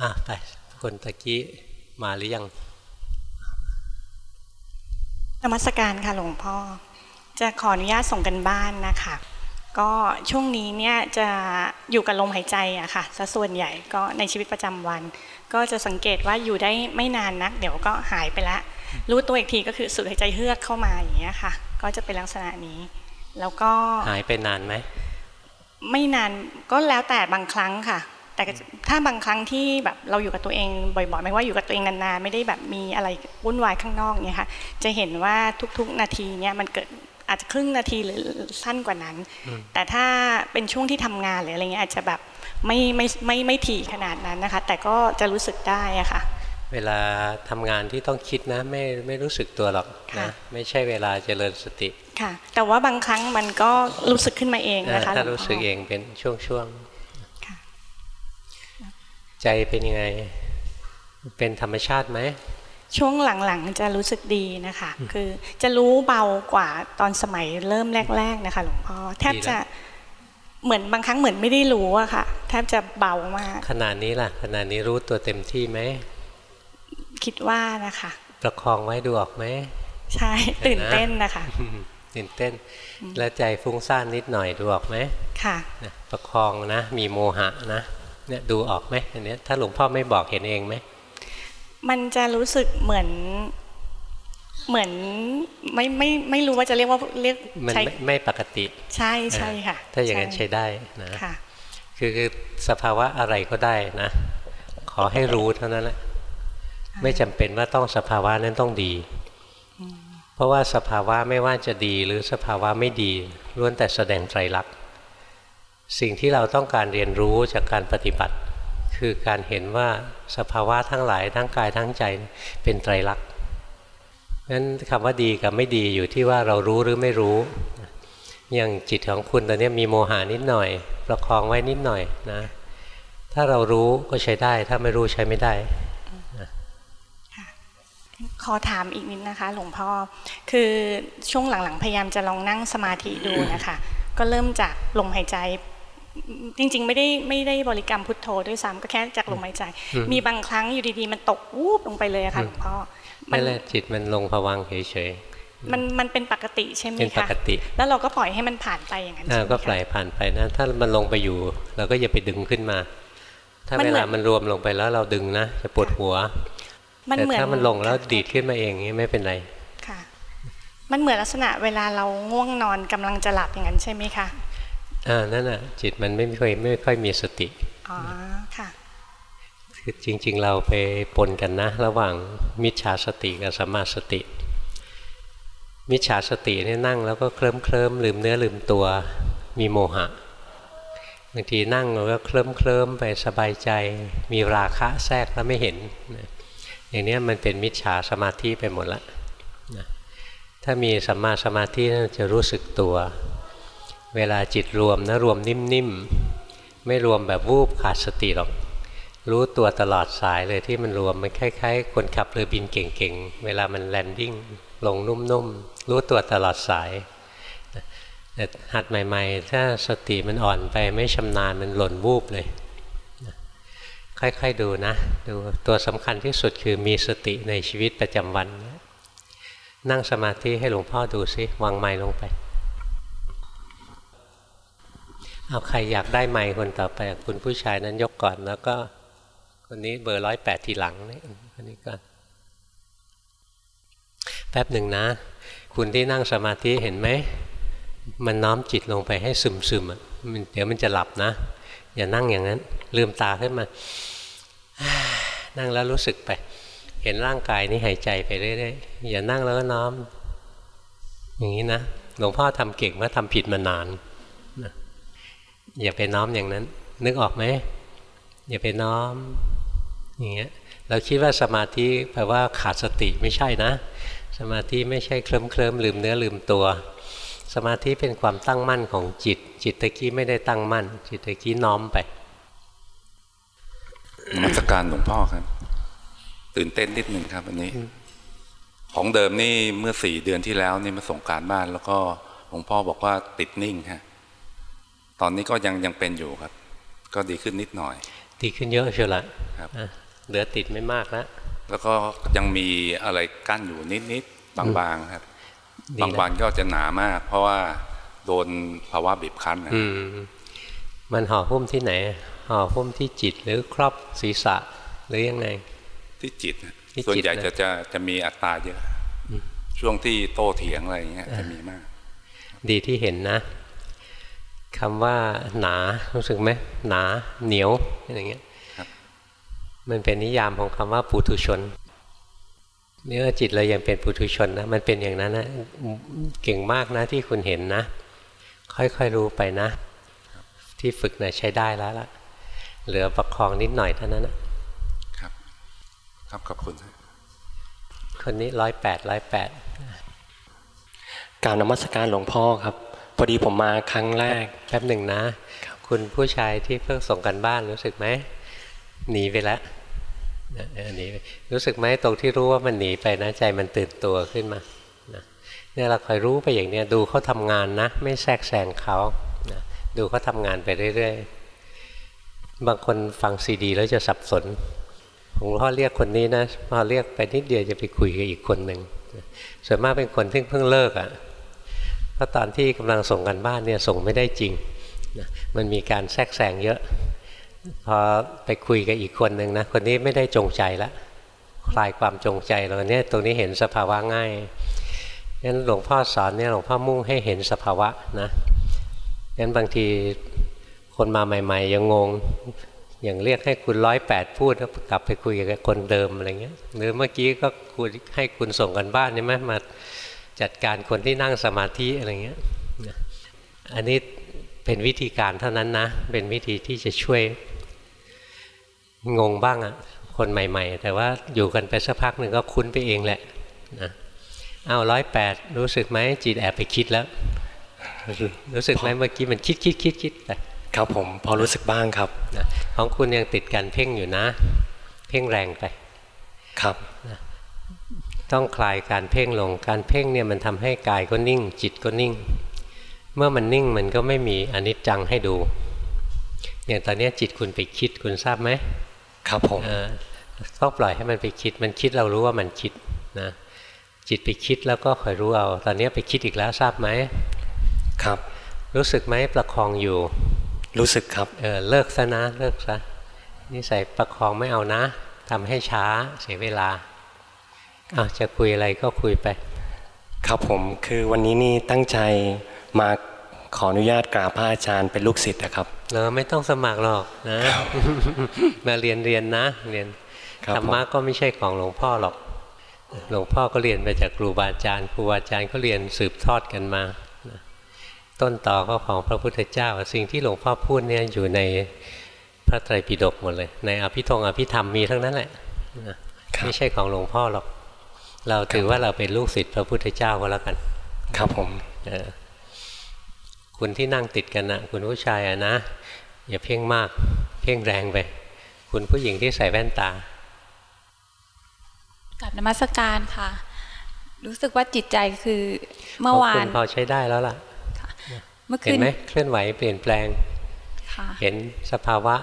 อะไปคนตะกี้มาหรือยังนมัสการค่ะหลวงพ่อ จะขออนุญาตส่งกันบ้านนะคะ ก็ช่วงนี้เนี่ยจะอยู่กับลมหายใจอะค่ะซะส่วนใหญ่ก็ในชีวิตประจำวัน ก็จะสังเกตว่าอยู่ได้ไม่นานนัก เดี๋ยวก็หายไปละรู้ตัวอีกทีก็คือสูดหายใจเฮือกเข้ามาอย่างเงี้ยค่ะ ก็จะเป็นลักษณะนี้ แล้วก็หายไปนานไหมไม่นานก็แล้วแต่บางครั้งค่ะ แต่ถ้าบางครั้งที่แบบเราอยู่กับตัวเองบ่อยๆไม่ว่าอยู่กับตัวเองนานๆ ไม่ได้แบบมีอะไรวุ่นวายข้างนอกเนี่ยค่ะ จะเห็นว่าทุกๆนาทีเนี่ยมันเกิดอาจจะครึ่งนาทีหรือสั้นกว่านั้น แต่ถ้าเป็นช่วงที่ทำงานหรืออะไรเงี้ยอาจจะแบบไม่ไม่ไม่ไม่ถี่ขนาดนั้นนะคะ แต่ก็จะรู้สึกได้อะค่ะ เวลาทำงานที่ต้องคิดนะไม่ไม่รู้สึกตัวหรอกค่ะนะไม่ใช่เวลาเจริญสติค่ะ แต่ว่าบางครั้งมันก็รู้สึกขึ้นมาเองเออนะคะถ้าหลวรู้พ่สึกเองเป็นช่วงค่ะๆ ใจเป็นยังไง เป็นธรรมชาติไหมช่วงหลังๆจะรู้สึกดีนะคะ คือจะรู้เบากว่าตอนสมัยเริ่มแรก ๆนะคะ หลวงพ่อแทบจะเหมือนบางครั้งเหมือนไม่ได้รู้อะค่ะ แทบจะเบามากขนาดนี้ล่ะขนาดนี้รู้ตัวเต็มที่ไหมคิดว่านะคะ ประคองไว้ดูออกไหมใช่ตื่นเต้นนะคะตื่นเต้น แล้วใจฟุ้งซ่านนิดหน่อยดูออกไหมค่ะนะประคองนะ มีโมหะนะ เนี่ยดูออกไหมอันเนี้ยถ้าหลวงพ่อไม่บอกเห็นเองไหมมันจะรู้สึกเหมือนเหมือนไม่ไม่ไม่รู้ว่าจะเรียกว่าเรียกมันใช้ไม่ไม่ปกติ ใช่ใช่ค่ะ ถ้าอย่างนั้นใช้ได้นะค่ะคือคือสภาวะอะไรก็ได้นะ ขอให้รู้เท่านั้นแหละไม่จำเป็นว่าต้องสภาวะนั้นต้องดี เพราะว่าสภาวะไม่ว่าจะดีหรือสภาวะไม่ดีล้วนแต่แสดงไตรลักษณ์ สิ่งที่เราต้องการเรียนรู้จากการปฏิบัติ คือการเห็นว่าสภาวะทั้งหลายทั้งกายทั้งใจเป็นไตรลักษณ์นั้นคำว่าดีกับไม่ดีอยู่ที่ว่าเรารู้หรือไม่รู้อย่างจิตของคุณตอนนี้มีโมหานิดหน่อย ประคองไว้นิดหน่อยนะ ถ้าเรารู้ก็ใช้ได้ ถ้าไม่รู้ใช้ไม่ได้ขอถามอีกนิดนะคะ หลวงพ่อคือช่วงหลังๆ พยายามจะลองนั่งสมาธิดูนะคะ ก็เริ่มจากลมหายใจ จริงๆ ไม่ได้ไม่ได้บริกรรมพุทโธด้วยซ้ำก็แค่จากลมหายใจอืมมีบางครั้งอยู่ดีๆ มันตกวูบลงไปเลยอะค่ะหลวงพ่อมันั่นแหละจิตมันลงผวังค์เฉยมันมันเป็นปกติใช่ไหมๆเป็นปคะกติ แล้วเราก็ปล่อยให้มันผ่านไปอย่างนั้นอ่าใช่ไหมก็ปล่อยคะผ่านไปนะถ้ามันลงไปอยู่ เราก็อย่าไปดึงขึ้นมา ถ้ามันเวเหมืลาอนมันรวมลงไปแล้วเราดึงนะจะปวดหัวมันแต่เหมือนถ้ามันลงแล้วดีดขึ้นมาเองนี่ไม่เป็นไรค่ะ มันเหมือนลักษณะเวลาเราง่วงนอนกำลังจะหลับอย่างนั้นใช่ไหมคะ อ่านั่นน่ะจิตมันไม่ค่อยไม่ค่อยมีสติอ๋อค่ะคือจริง ๆ เราไปปนกันนะ ระหว่างมิจฉาสติกับสัมมาสติ มิจฉาสติเนี่ยนั่งแล้วก็เคลิ้มเคลิมลืมเนื้อลืมตัวมีโมหะบางทีนั่งแล้วก็เคลิ้มเคลิมไปสบายใจ มีราคะแทรกแล้วไม่เห็นนะอย่างเนี้ยมันเป็นมิจฉาสมาธิไปหมดละนะถ้ามีสัมมาสมาธินั่นจะรู้สึกตัว เวลาจิตรวมนะรวมนิ่มๆ ไม่รวมแบบวูบขาดสติหรอก รู้ตัวตลอดสายเลยที่มันรวมมันคล้ายๆ คนขับเรือบินเก่งๆ เวลามัน landing ลงนุ่มๆ รู้ตัวตลอดสายแต่หัดใหม่ ๆ ถ้าสติมันอ่อนไปไม่ชำนาญมันหล่นวูบเลย ค่อยๆดูนะ ดูตัวสำคัญที่สุดคือมีสติในชีวิตประจำวัน นั่งสมาธิให้หลวงพ่อดูซิวางไม้ลงไป เอาใครอยากได้ไมค์คนต่อไป คุณผู้ชายนั้นยกก่อนแล้วก็ คนนี้เบอร์ร้อยแปดทีหลังนี่คนนี้ก่อนแป๊บหนึ่งนะ คุณที่นั่งสมาธิเห็นไหม มันน้อมจิตลงไปให้ซึมซึมๆอะเดี๋ยวมันจะหลับนะ อย่านั่งอย่างนั้น ลืมตาขึ้นมา นั่งแล้วรู้สึกไป เห็นร่างกายนี้หายใจไปเรื่อยๆอย่านั่งแล้วก็น้อม อย่างนี้นะหลวงพ่อทำเก่งว่าทำผิดมานาน อย่าไปน้อมอย่างนั้น นึกออกไหมอย่าไปน้อมอย่างเงี้ยเราคิดว่าสมาธิแปลว่าขาดสติไม่ใช่นะ สมาธิไม่ใช่เคลิ้มเคลิมลืมเนื้อลืมตัว สมาธิเป็นความตั้งมั่นของจิต จิตตะกี้ไม่ได้ตั้งมั่น จิตตะกี้น้อมไปนมัสการหลวงพ่อครับ ตื่นเต้นนิดหนึ่งครับวันนี้ ของเดิมนี่เมื่อสี่เดือนที่แล้วนี่มาส่งการบ้าน แล้วก็หลวงพ่อบอกว่าติดนิ่งฮะ ตอนนี้ก็ยังยังเป็นอยู่ครับ ก็ดีขึ้นนิดหน่อย ดีขึ้นเยอะเชียวละครับอะเหลือติดไม่มากแล้วแล้วก็ยังมีอะไรกั้นอยู่นิดๆบางๆครับดีบางนะวันก็จะหนามาก เพราะว่าโดนภาวะบีบคั้นนะอืมมันห่อหุ้มที่ไหนห่อหุ้มที่จิตหรือครอบศีรษะหรือยังไง ที่จิตนะที่จิตส่วนใหญ่นะจะจะจะมีอัตราเยอะช่วงที่โต้เถียงอะไรอย่างเงี้ยจะมีมาก ดีที่เห็นนะ คำว่าหนารู้สึกไหมหนาเหนียวอะไรเงี้ยครับมันเป็นนิยามของคำว่าปุถุชนเนื้อจิตเรายังเป็นปุถุชนนะมันเป็นอย่างนั้นนะเก่งมากนะที่คุณเห็นนะ ค่อยๆรู้ไปนะ ที่ฝึกนะใช้ได้แล้วล่ะ เหลือประคองนิดหน่อยเท่านั้นนะครับ ครับขอบคุณครับคนนี้ร้อยแปดร้อยแปดกรารนมัสการหลวงพ่อครับ พอดีผมมาครั้งแรกแป๊บหนึ่งนะ คุณผู้ชายที่เพิ่งส่งกันบ้านรู้สึกไหมหนีไปแล้วนะเออหนีไปรู้สึกไหมตรงที่รู้ว่ามันหนีไปนะใจมันตื่นตัวขึ้นมานะเนี่ยเราคอยรู้ไปอย่างเนี้ยดูเขาทำงานนะ ไม่แทรกแซงเขานะดูเขาทำงานไปเรื่อยๆ บางคนฟังซีดีแล้วจะสับสนหลวงพ่อเรียกคนนี้นะพอเรียกไปนิดเดียวจะไปคุยกับอีกคนหนึ่งนะส่วนมากเป็นคนที่เพิ่งเลิกอะ่ะ เพราะตอนที่กำลังส่งกันบ้านเนี่ยส่งไม่ได้จริงนะมันมีการแทรกแซงเยอะ พอไปคุยกับอีกคนหนึ่งนะคนนี้ไม่ได้จงใจละคลายความจงใจเราเนี่ยตรงนี้เห็นสภาวะง่ายงั้นหลวงพ่อสอนเนี่ยหลวงพ่อมุ่งให้เห็นสภาวะนะงั้นบางทีคนมาใหม่ ๆ ยังงงอย่างเรียกให้คุณร้อยแปดพูดแล้วกลับไปคุยกับคนเดิมอะไรเงี้ยหรือเมื่อกี้ก็คุณให้คุณส่งกันบ้านใช่ไหมมา จัดการคนที่นั่งสมาธิอะไรเงี้ยนะอันนี้เป็นวิธีการเท่านั้นนะ เป็นวิธีที่จะช่วยงงบ้างอะคนใหม่ ๆ แต่ว่าอยู่กันไปสักพักหนึ่งก็คุ้นไปเองแหละนะเอาร้อยแปดรู้สึกไหมจิตแอบไปคิดแล้ว รู้สึกไหมเมื่อกี้มันคิดคิดคิดคิดไปครับผมพอรู้สึกบ้างครับนะของคุณยังติดการเพ่งอยู่นะ เพ่งแรงไป ครับ ต้องคลายการเพ่งลง การเพ่งเนี่ยมันทำให้กายก็นิ่ง จิตก็นิ่ง เมื่อมันนิ่งมันก็ไม่มีอนิจจังให้ดูอย่างตอนนี้จิตคุณไปคิดคุณทราบไหมครับผมเออต้องปล่อยให้มันไปคิด มันคิดเรารู้ว่ามันคิดนะจิตไปคิดแล้วก็คอยรู้เอา ตอนนี้ไปคิดอีกแล้วทราบไหมครับ รู้สึกไหมประคองอยู่ รู้สึกครับเออเลิกซะนะเลิกซะนิสัยประคองไม่เอานะทำให้ช้าเสียเวลา อ้าวจะคุยอะไรก็คุยไป ครับผมคือวันนี้นี่ตั้งใจมาขออนุญาตกราบพระอาจารย์เป็นลูกศิษย์นะครับเราไม่ต้องสมัครหรอกนะมาเรียนเรียนนะเรียนครับธรรมะก็ไม่ใช่ของหลวงพ่อหรอก หลวงพ่อก็เรียนมาจากครูบาอาจารย์ครูบาอาจารย์ก็เรียนสืบทอดกันมานะต้นต่อก็ของพระพุทธเจ้า สิ่งที่หลวงพ่อพูดเนี่ยอยู่ในพระไตรปิฎกหมดเลย ในอภิธงอภิธรรมมีทั้งนั้นแหละนะไม่ใช่ของหลวงพ่อหรอก เราถือว่าเราเป็นลูกศิษย์พระพุทธเจ้าก็แล้วกัน ครับผมเออคุณที่นั่งติดกันนะคุณผู้ชายอะนะอย่าเพ่งมาก เพ่งแรงไป คุณผู้หญิงที่ใส่แว่นตากับนมัสการค่ะ รู้สึกว่าจิตใจคือเมื่อวาคุนณพอใช้ได้แล้วล่ะเมื่อเห็คืนนไหมเคลื่อนไหวเปลี่ยนแปลงค่ะเห็นสภาวะ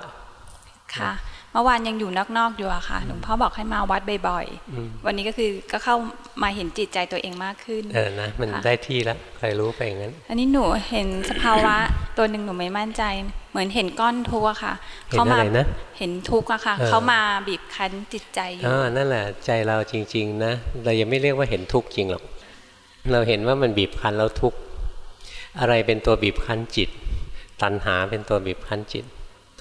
ค่ะ เมื่อวานยังอยู่นอกๆอยู่อะค่ะหลวงพ่อบอกให้มาวัดบ่อยอืมๆวันนี้ก็คือก็เข้ามาเห็นจิตใจตัวเองมากขึ้นเออนะมันค่ะได้ที่แล้วใครรู้ไปอย่างนั้น อันนี้หนูเห็นสภาวะตัวหนึ่งหนูไม่มั่นใจ เหมือนเห็นก้อนทุกข์อะค่ะเห็นอะไรนะเห็นทุกข์อะค่ะเออเขามาบีบคั้นจิตใจอยู่อ่านั่นแหละใจเราจริง ๆ นะเรายังไม่เรียกว่าเห็นทุกข์จริงหรอกเราเห็นว่ามันบีบคั้นแล้วทุกข์อะไรเป็นตัวบีบคั้นจิต ตัณหาเป็นตัวบีบคั้นจิต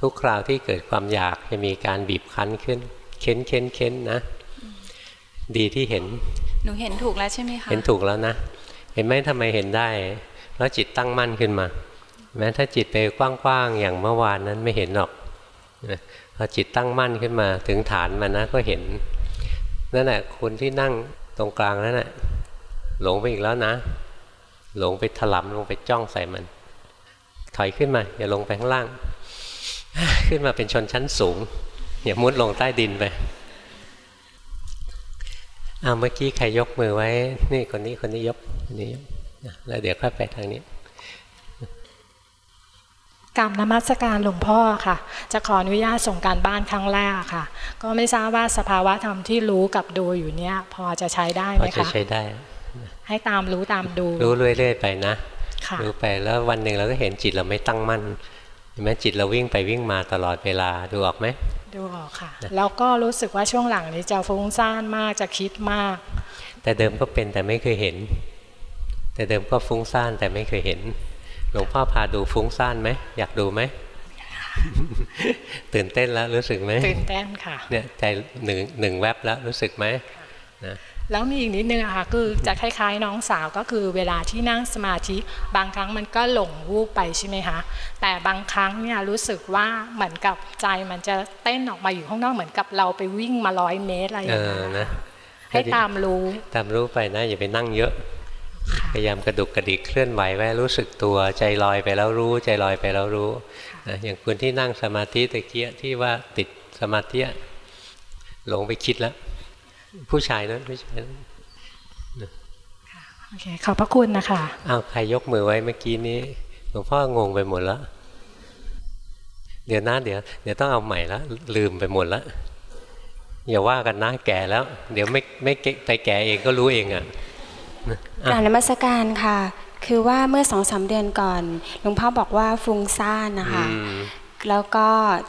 ทุกคราวที่เกิดความอยากจะมีการบีบคั้นขึ้น เค้นเค้นเค้นนะ ดีที่เห็น หนูเห็นถูกแล้วใช่ไหมคะ เห็นถูกแล้วนะ เห็นไหมทำไมเห็นได้ แล้วจิตตั้งมั่นขึ้นมา แม้ถ้าจิตไปกว้างๆอย่างเมื่อวานนั้นไม่เห็นหรอกนะพอจิตตั้งมั่นขึ้นมาถึงฐานมันนะก็เห็นนั่นแหละคุณที่นั่งตรงกลางนั่นแหละหลงไปอีกแล้วนะ หลงไปถลำลงไปจ้องใส่มัน ถอยขึ้นมา อย่าลงไปข้างล่าง ขึ้นมาเป็นชนชั้นสูง อย่ามุดลงใต้ดินไปอ้าวเมื่อกี้ใครยกมือไว้ นี่คนนี้คนนี้ยกคนนี้ยกนะแล้วเดี๋ยวค่อยไปทางนี้กรรมนมัสการหลวงพ่อค่ะ จะขออนุญาตส่งการบ้านครั้งแรกค่ะ ก็ไม่ทราบว่าสภาวะธรรมที่รู้กับดูอยู่เนี้ยพอจะใช้ได้พไหอมจะคะใช้ได้ ให้ตามรู้ตามดู รู้เรื่อยๆไปนะค่ะรู้ไปแล้ววันหนึ่งเราก็เห็นจิตเราไม่ตั้งมั่นเห็น ไหมจิตเราวิ่งไปวิ่งมาตลอดเวลาดูออกไหมดูออกค่ะ แล้วก็รู้สึกว่าช่วงหลังนี้จะฟุ้งซ่านมากจะคิดมาก แต่เดิมก็เป็นแต่ไม่เคยเห็น แต่เดิมก็ฟุ้งซ่านแต่ไม่เคยเห็น หลวงพ่อพาดูฟุ้งซ่านไหมอยากดูไหมตื่นเต้นแล้วรู้สึกไหมตื่นเต้นค่ะเนี่ยใจหนึ่งหนึ่งแวบแล้วรู้สึกไหมนะ แล้วมีอีกนิดนึงอะค่ะคือจะคล้ายๆ น้องสาวก็คือเวลาที่นั่งสมาธิ บางครั้งมันก็หลงวูบไปใช่ไหมคะแต่บางครั้งเนี่ยรู้สึกว่าเหมือนกับใจมันจะเต้นออกมาอยู่ข้างนอกเหมือนกับเราไปวิ่งมาร้อยเมตรอะไรอเอย่างเงี้อยนะให้ตามรู้ตามรู้ไปนะอย่าไปนั่งเยอะพยายามกระดุกกระดิกเคลื่อนไหวไว้รู้สึกตัวใจลอยไปแล้วรู้ใจลอยไปแล้วรู้นะอย่างคุณที่นั่งสมาธิตะเกียที่ว่าติดสมาธิอะหลงไปคิดแล้ว ผู้ชายนั้นผู้ชายนั้นโอเคขอบพระคุณนะคะอ้าวใครยกมือไว้เมื่อกี้นี้หลวงพ่องงไปหมดแล้วเดี๋ยวนะเดี๋ยวเดี๋ยวต้องเอาใหม่ละลืมไปหมดแล้วอย่าว่ากันนะแก่แล้ว เดี๋ยวไม่ไม่เกไปแก่เองก็รู้เองอะกรารนมัสการค่ะ คือว่าเมื่อสองสามเดือนก่อนหลวงพ่อบอกว่าฟุ้งซ่านนะคะอืม แล้วก็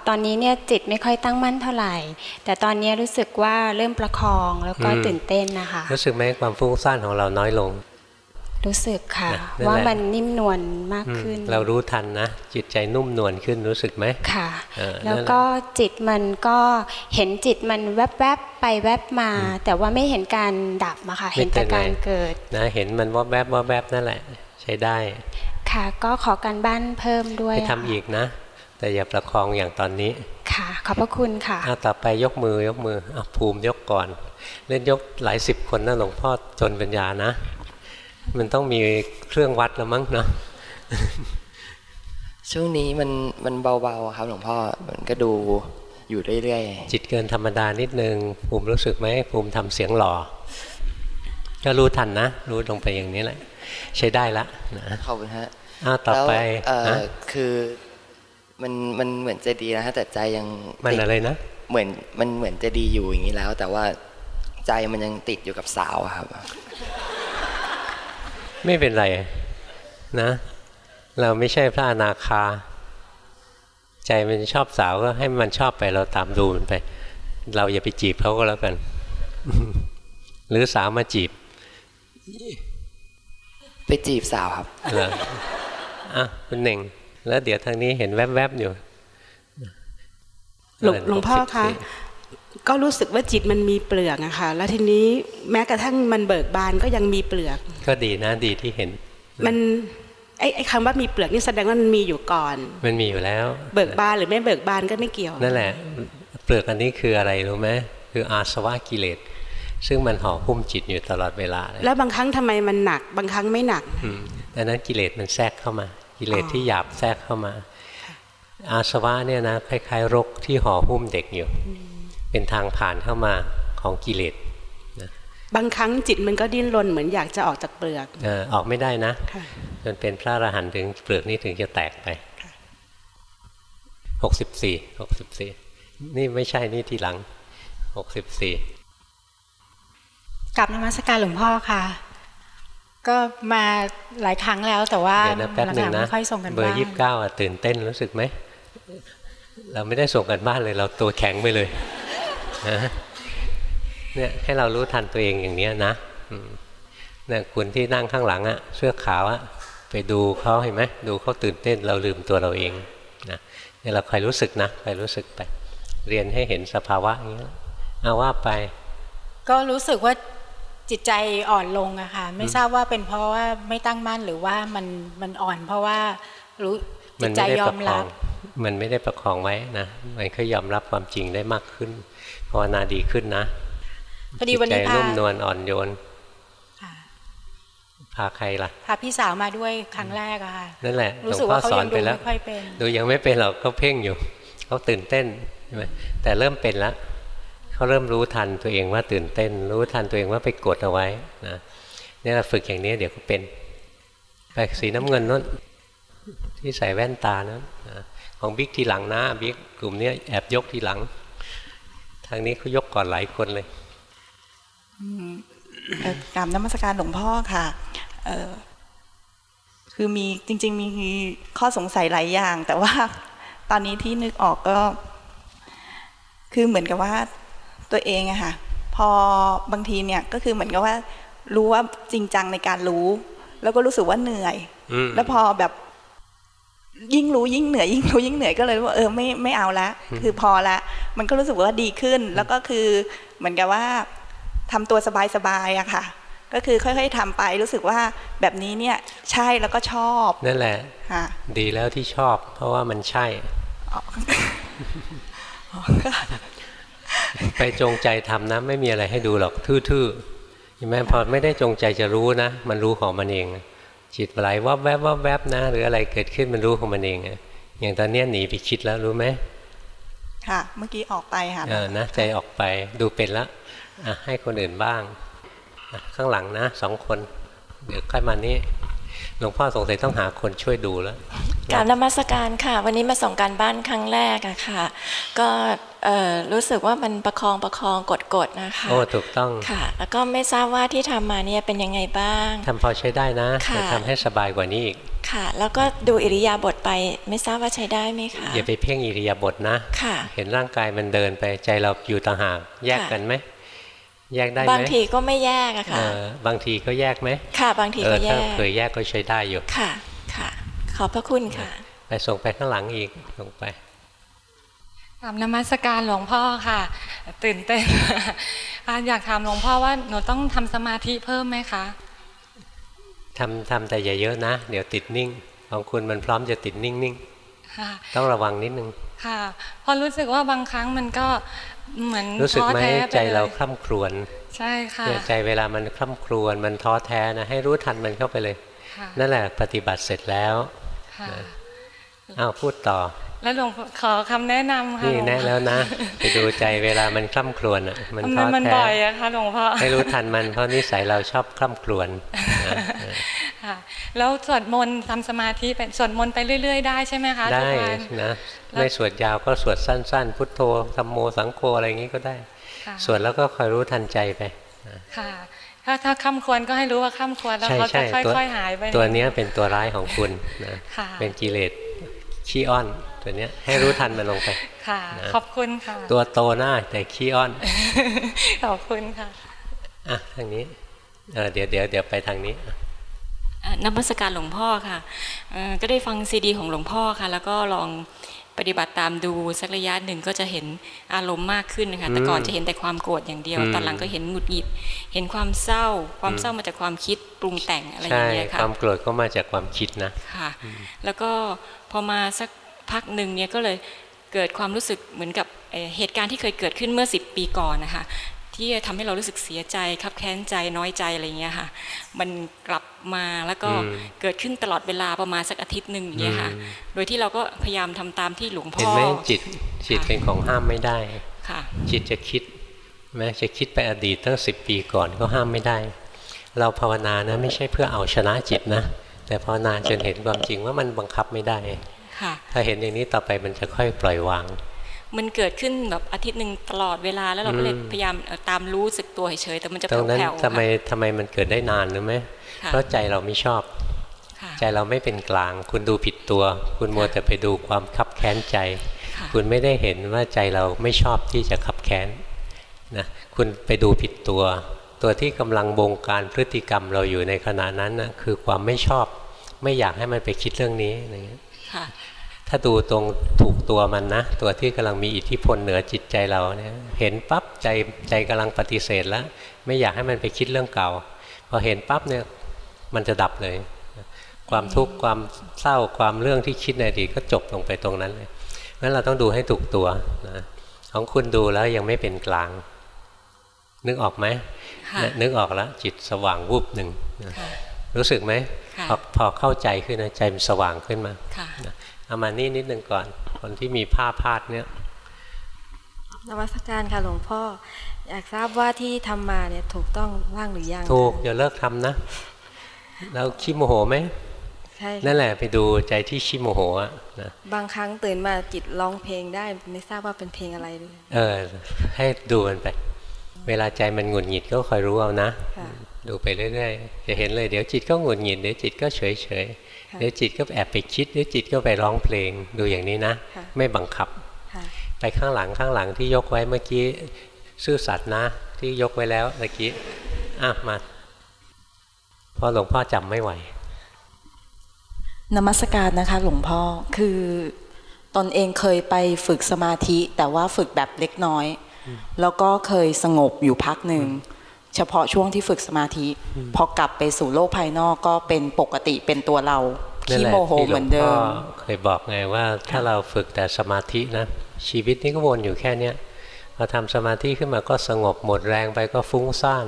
ตอนนี้เนี่ยจิตไม่ค่อยตั้งมั่นเท่าไหร่ แต่ตอนนี้รู้สึกว่าเริ่มประคองแล้วก็ตื่นเต้นนะคะ รู้สึกไหมความฟุ้งซ่านของเราน้อยลง รู้สึกค่ะนะนั่นแหละว่ามันนิ่มนวลมากอืมขึ้น เรารู้ทันนะ จิตใจนุ่มนวลขึ้นรู้สึกไหมค่ะเออแล้วนั่นแหละก็จิตมันก็เห็นจิตมันแวบๆไปแวบมา แต่ว่าไม่เห็นการดับอะค่ะเห็นแต่การเกิดนะเห็นมันว่าแวบว่าแวบนั่นแหละ ใช้ได้ ค่ะก็ขอการบ้านเพิ่มด้วยไปทำอีกนะ แต่อย่าประคองอย่างตอนนี้ ค่ะ ขอบพระคุณค่ะเอาต่อไปยกมือยกมือเอาภูมิยกก่อน เล่นยกหลายสิบคนนะหลวงพ่อจนปัญญานะ มันต้องมีเครื่องวัดแล้วมั้งเนาะช่วงนี้มันมันเบาๆอะครับหลวงพ่อมันก็ดูอยู่เรื่อยจิตเกินธรรมดานิดนึงภูมิรู้สึกไหมภูมิทำเสียงหล่อก็รู้ทันนะ รู้ลงไปอย่างนี้แหละ ใช้ได้ละนะๆขอบคุณฮะอ้าวต่อไปแล้วเอ่อนะคือ มันมันเหมือนจะดีนะฮะแต่ใจยังมันติดอะไรนะเหมือนมันเหมือนจะดีอยู่อย่างนี้แล้ว แต่ว่าใจมันยังติดอยู่กับสาวอะครับ ไม่เป็นไรนะ เราไม่ใช่พระอนาคา ใจมันชอบสาวก็ให้มันชอบไปเราตามดูมันไป เราอย่าไปจีบเขาก็แล้วกัน หรือสาวมาจีบ ไปจีบสาวครับเหรออะคุณเน่ง แล้วเดี๋ยวทางนี้เห็นแวบๆอยู่หลวงเออหลวงพ่อหกสิบคะสี่ก็รู้สึกว่าจิตมันมีเปลือกอะค่ะ แล้วทีนี้แม้กระทั่งมันเบิกบานก็ยังมีเปลือก ก็ดีนะดีที่เห็น มันไอ้ไอ้คำว่ามีเปลือกนี่แสดงว่ามันมีอยู่ก่อน มันมีอยู่แล้ว เบิกบานหรือไม่เบิกบานก็ไม่เกี่ยว นั่นแหละ เปลือกอันนี้คืออะไรรู้ไหมคืออาสวะกิเลสซึ่งมันห่อหุ้มจิตอยู่ตลอดเวลาเลยแล้วบางครั้งทำไมมันหนัก บางครั้งไม่หนักอืมดังนั้นกิเลสมันแทรกเข้ามา กิเลสอ๋อที่หยาบแทรกเข้ามา อาสวะเนี่ยนะคล้ายๆ รกที่ห่อหุ้มเด็กอยู่ เป็นทางผ่านเข้ามาของกิเลสบางครั้งจิตมันก็ดิ้นรนเหมือนอยากจะออกจากเปลือกเอ่อออกไม่ได้นะค่ะจนเป็นพระอรหันต์ถึงเปลือกนี้ถึงจะแตกไปหกสิบสี่หกสิบสี่นี่ไม่ใช่นี่ทีหลังหกสิบสี่กับนมัสการหลวงพ่อค่ะ ก็มาหลายครั้งแล้วแต่ว่าเดี๋ยวนะแป๊บหนึ่งหลันะๆไม่ค่อยส่งกันเบอบ้าร์นยี่สิบเก้าตื่นเต้นรู้สึกไหมเราไม่ได้ส่งกันบ้านเลยเราตัวแข็งไปเลยนะเนี่ยให้เรารู้ทันตัวเองอย่างเนี้ยนะอืมเนี่ยคุณที่นั่งข้างหลังอะเสื้อขาวอะไปดูเขาเห็นไหมดูเขาตื่นเต้นเราลืมตัวเราเองนะเนี่ยเราคอยรู้สึกนะคอยรู้สึกไป เรียนให้เห็นสภาวะอย่างเงี้ยเอาว่าไป ก็รู้สึกว่า จิตใจอ่อนลงอะค่ะไม่ทราบว่าเป็นเพราะว่าไม่ตั้งมั่นหรือว่ามันมันอ่อน เพราะว่ารู้จิมัตนใจไม่ได้ยอประมคอรังบมันไม่ได้ประคองไว้นะมันก็ยอมรับความจริงได้มากขึ้นภาวนาดีขึ้นนะพอดีวันนี้จิตใจพานุ่มนวลอ่อนโยนค่ะพาใครล่ะพาพี่สาวมาด้วยครั้งแรกอะค่ะนั่นแหละหลรู้วงสึกพ่อว่าเขาสอยันงไปดูแล้วไม่ค่อยเป็นดูยังไม่เป็นหรอกเขาเพ่งอยู่เขาตื่นเต้นใช่ไหมแต่เริ่มเป็นแล้ว เขาเริ่มรู้ทันตัวเองว่าตื่นเต้น รู้ทันตัวเองว่าไปกดเอาไว้นะนี่เราฝึกอย่างนี้เดี๋ยวก็เป็นไปสีน้ำเงินนู้นที่ใส่แว่นตานะของบิ๊กทีหลังนะบิ๊กกลุ่มนี้แอบยกทีหลัง ทางนี้เขายกก่อนหลายคนเลยกราบน้ำมัสการหลวงพ่อค่ะคือมีจริง ๆ มีข้อสงสัยหลายอย่าง แต่ว่าตอนนี้ที่นึกออกก็ คือเหมือนกับว่า ตัวเองอะค่ะพอบางทีเนี่ยก็คือเหมือนกับว่ารู้ว่าจริงจังในการรู้ แล้วก็รู้สึกว่าเหนื่อย แล้วพอแบบยิ่งรู้ยิ่งเหนื่อยยิ่งรู้ยิ่งเหนื่อยก็เลยว่าเออไม่ไม่เอาละ คือพอละ มันก็รู้สึกว่าดีขึ้น แล้วก็คือเหมือนกับว่าทำตัวสบายๆอะค่ะ ก็คือค่อยๆทำไปรู้สึกว่าแบบนี้เนี่ยใช่แล้วก็ชอบนั่นแหละค่ะดีแล้วที่ชอบ เพราะว่ามันใช่ ไปจงใจทำนะ ไม่มีอะไรให้ดูหรอกทื่อๆเห็นไหมพอไม่ได้จงใจจะรู้นะ มันรู้ของมันเอง จิตไหลวับแวบวับแวบนะ หรืออะไรเกิดขึ้นมันรู้ของมันเองอย่างตอนนี้หนีไปคิดแล้วรู้ไหมค่ะ เมื่อกี้ออกไปค่ะเออนะใจออกไปดูเป็นแล้วอะให้คนอื่นบ้างข้างหลังนะสองคนเดี๋ยวค่อยมานี้หลวงพ่อสงสัยต้องหาคนช่วยดูแล้วกราบนมัสการค่ะ วันนี้มาส่งการบ้านครั้งแรกอะค่ะ ก็ รู้สึกว่ามันประคองประคองกดกดนะคะโอ้ถูกต้องค่ะ แล้วก็ไม่ทราบว่าที่ทำมาเนี่ยเป็นยังไงบ้างทำพอใช้ได้นะจะทำให้สบายกว่านี้อีกค่ะ แล้วก็ดูอิริยาบถไปไม่ทราบว่าใช้ได้ไหมคะอย่าไปเพ่งอิริยาบถนะค่ะ เห็นร่างกายมันเดินไปใจเราอยู่ต่างหากแยกกันไหมแยกได้ไหมบางทีก็ไม่แยกอะค่ะบางทีก็แยกไหมค่ะ บางทีก็แยกถ้าเคยแยกก็ใช้ได้อยู่ค่ะค่ะ ขอบพระคุณค่ะ ไปส่งไปข้างหลังอีกส่งไป กราบนมัสการหลวงพ่อค่ะ ตื่นเต้นอยากถามหลวงพ่อว่าหนูต้องทำสมาธิเพิ่มไหมคะทำทำแต่อย่าเยอะนะ เดี๋ยวติดนิ่ง ของคุณมันพร้อมจะติดนิ่งนิ่งต้องระวังนิดนึงค่ะ พอรู้สึกว่าบางครั้งมันก็เหมือนรู้สึกไหมใจเราคล่ำครวญใช่ค่ะใจเวลามันคล่ำครวญมันท้อแท้นะให้รู้ทันมันเข้าไปเลย นั่นแหละปฏิบัติเสร็จแล้วอ้าวพูดต่อ แล้วหลวงขอคำแนะนำค่ะนี่แน่แล้วนะไปดูใจเวลามันคล่ำครวญอะมันท้อแท้มันบ่อยอะค่ะหลวงพ่อให้รู้ทันมันเพราะนิสัยเราชอบคล่ำครวญค่ะแล้วสวดมนต์ทำสมาธิเป็นสวดมนต์ไปเรื่อย ๆ ได้ใช่ไหมคะได้นะไม่สวดยาวก็สวดสั้น ๆ พุทโธธรรมโมสังโฆอะไรอย่างนี้ก็ได้สวดแล้วก็คอยรู้ทันใจไปค่ะถ้าถ้าข้ามควรก็ให้รู้ว่าข้ามควรแล้วเขาจะค่อยๆหายไป ตัวนี้เป็นตัวร้ายของคุณนะเป็นกิเลสขี้อ้อน ตัวเนี้ยให้รู้ทันมันลงไป ค่ะ ขอบคุณค่ะ ตัวโตหน้าแต่ขี้อ้อน ขอบคุณค่ะ อะทางนี้เออเดี๋ยวเดี๋ยวเดี๋ยวไปทางนี้นมัสการหลวงพ่อค่ะ ก็ได้ฟังซีดี ของหลวงพ่อค่ะ แล้วก็ลองปฏิบัติตามดูสักระยะหนึ่งก็จะเห็นอารมณ์มากขึ้นนะคะ แต่ก่อนจะเห็นแต่ความโกรธอย่างเดียว ตอนหลังก็เห็นหงุดหงิด เห็นความเศร้า ความเศร้ามาจากความคิดปรุงแต่งอะไรอย่างเงี้ยค่ะความโกรธก็มาจากความคิดนะ ค่ะ แล้วก็พอมาสัก พักหนึ่งเนี่ยก็เลยเกิดความรู้สึกเหมือนกับเหตุการณ์ที่เคยเกิดขึ้นเมื่อสิบปีก่อนนะคะที่ทำให้เรารู้สึกเสียใจคับแค้นใจน้อยใจอะไรเงี้ยค่ะ มันกลับมาแล้วก็เกิดขึ้นตลอดเวลาประมาณสักอาทิตย์หนึ่งอย่างเงี้ยค่ะ โดยที่เราก็พยายามทำตามที่หลวงพ่อเห็นไหมจิตจิตเป็นของห้ามไม่ได้ค่ะ จิตจะคิดแม้จะคิดไปอดีตตั้งสิบปีก่อนก็ห้ามไม่ได้ เราภาวนานะไม่ใช่เพื่อเอาชนะจิตนะ แต่ภาวนาจนเห็นความจริงว่ามันบังคับไม่ได้ ถ้าเห็นอย่างนี้ต่อไปมันจะค่อยปล่อยวาง มันเกิดขึ้นแบบอาทิตย์หนึ่งตลอดเวลาแล้วเราก็เลยพยายามตามรู้สึกตัวเฉยแต่มันจะแผ่วๆทำไมทำไมมันเกิดได้นานรู้ไหมเพราะใจเราไม่ชอบใจเราไม่เป็นกลาง คุณดูผิดตัว คุณมัวแต่ไปดูความคับแค้นใจ คุณไม่ได้เห็นว่าใจเราไม่ชอบที่จะขับแค้นนะคุณไปดูผิดตัว ตัวที่กำลังบงการพฤติกรรมเราอยู่ในขณะนั้นนะคือความไม่ชอบ ไม่อยากให้มันไปคิดเรื่องนี้อะไรเงี้ย ถ้าดูตรงถูกตัวมันนะ ตัวที่กำลังมีอิทธิพลเหนือจิตใจเราเนี่ยเห็นปั๊บใจใจกำลังปฏิเสธแล้ว ไม่อยากให้มันไปคิดเรื่องเก่า พอเห็นปั๊บเนี่ยมันจะดับเลย ความทุกข์ความเศร้าความเรื่องที่คิดในอดีตก็จบลงไปตรงนั้นเลยงั้นเราต้องดูให้ถูกตัวนะของคุณดูแล้วยังไม่เป็นกลาง นึกออกไหมนึกออกแล้วจิตสว่างวูบหนึ่งรู้สึกไหมพอพอเข้าใจขึ้นนะใจมันสว่างขึ้นมา เอามานี่นิดหนึ่งก่อน คนที่มีผ้าพาดเนี่ยนวัตการค่ะหลวงพ่อ อยากทราบว่าที่ทำมาเนี่ยถูกต้องว่างหรือยัง ถูกอย่าเลิกทำนะ แล้วขี้โมโหไหมใช่ค่ะนั่นแหละไปดูใจที่ชิโมโหอะนะบางครั้งตื่นมาจิตร้องเพลงได้ไม่ทราบว่าเป็นเพลงอะไรด้วยเออ ให้ดูมันไป เวลาใจมันหงุดหงิดก็คอยรู้เอานะค่ะดูไปเรื่อยๆจะเห็นเลยเดี๋ยวจิตก็หงุดหงิดเดี๋ยวจิตก็เฉย เฉยๆค่ะเดี๋ยวจิตก็แอบไปคิดเดี๋ยวจิตก็ไปร้องเพลงดูอย่างนี้นะค่ะไม่บังคับค่ะไปข้างหลังข้างหลังที่ยกไว้เมื่อกี้ซื่อสัตย์นะ ที่ยกไว้แล้วเมื่อกี้อะมาเพราะหลวงพ่อจำไม่ไหวนมัสการนะคะ หลวงพ่อคือตนเองเคยไปฝึกสมาธิ แต่ว่าฝึกแบบเล็กน้อย แล้วก็เคยสงบอยู่พักหนึ่ง เฉพาะช่วงที่ฝึกสมาธิ พอกลับไปสู่โลกภายนอกก็เป็นปกติเป็นตัวเรานั่นขี้แหละโมโหที่หเหลมืวองนเดิพ่อมเคยบอกไงว่าถ้าเราฝึกแต่สมาธินะ ชีวิตนี้ก็วนอยู่แค่เนี้ยพอทำสมาธิขึ้นมาก็สงบหมดแรงไปก็ฟุ้งซ่าน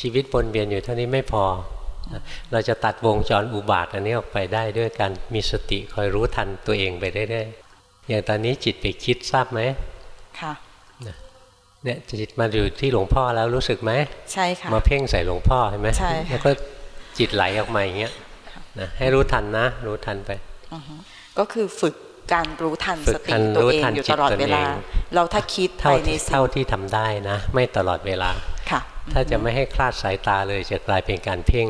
ชีวิตวนเวียนอยู่เท่านี้ไม่พอ เราจะตัดวงจรอุบาทอันนี้ออกไปได้ด้วยการมีสติคอยรู้ทันตัวเองไปเรื่อยๆอย่างตอนนี้จิตไปคิดทราบไหมค่ะ เนี่ยจิตมาอยู่ที่หลวงพ่อแล้วรู้สึกไหมใช่ค่ะมาเพ่งใส่หลวงพ่อเห็นไหมใช่ค่ะแล้วก็จิตไหลออกมาอย่างเงี้ยนะให้รู้ทันนะ รู้ทันไปอือฮึก็คือฝึกการรู้ทันฝึสกติทันตัวรู้เองทันอยู่จิตตลอดตนเวเอลางเราถ้าคิดไปเท่าในที่สิ่งเท่าที่ทำได้นะ ไม่ตลอดเวลาค่ะ ถ้าจะไม่ให้คลาดสายตาเลยจะกลายเป็นการเพ่ง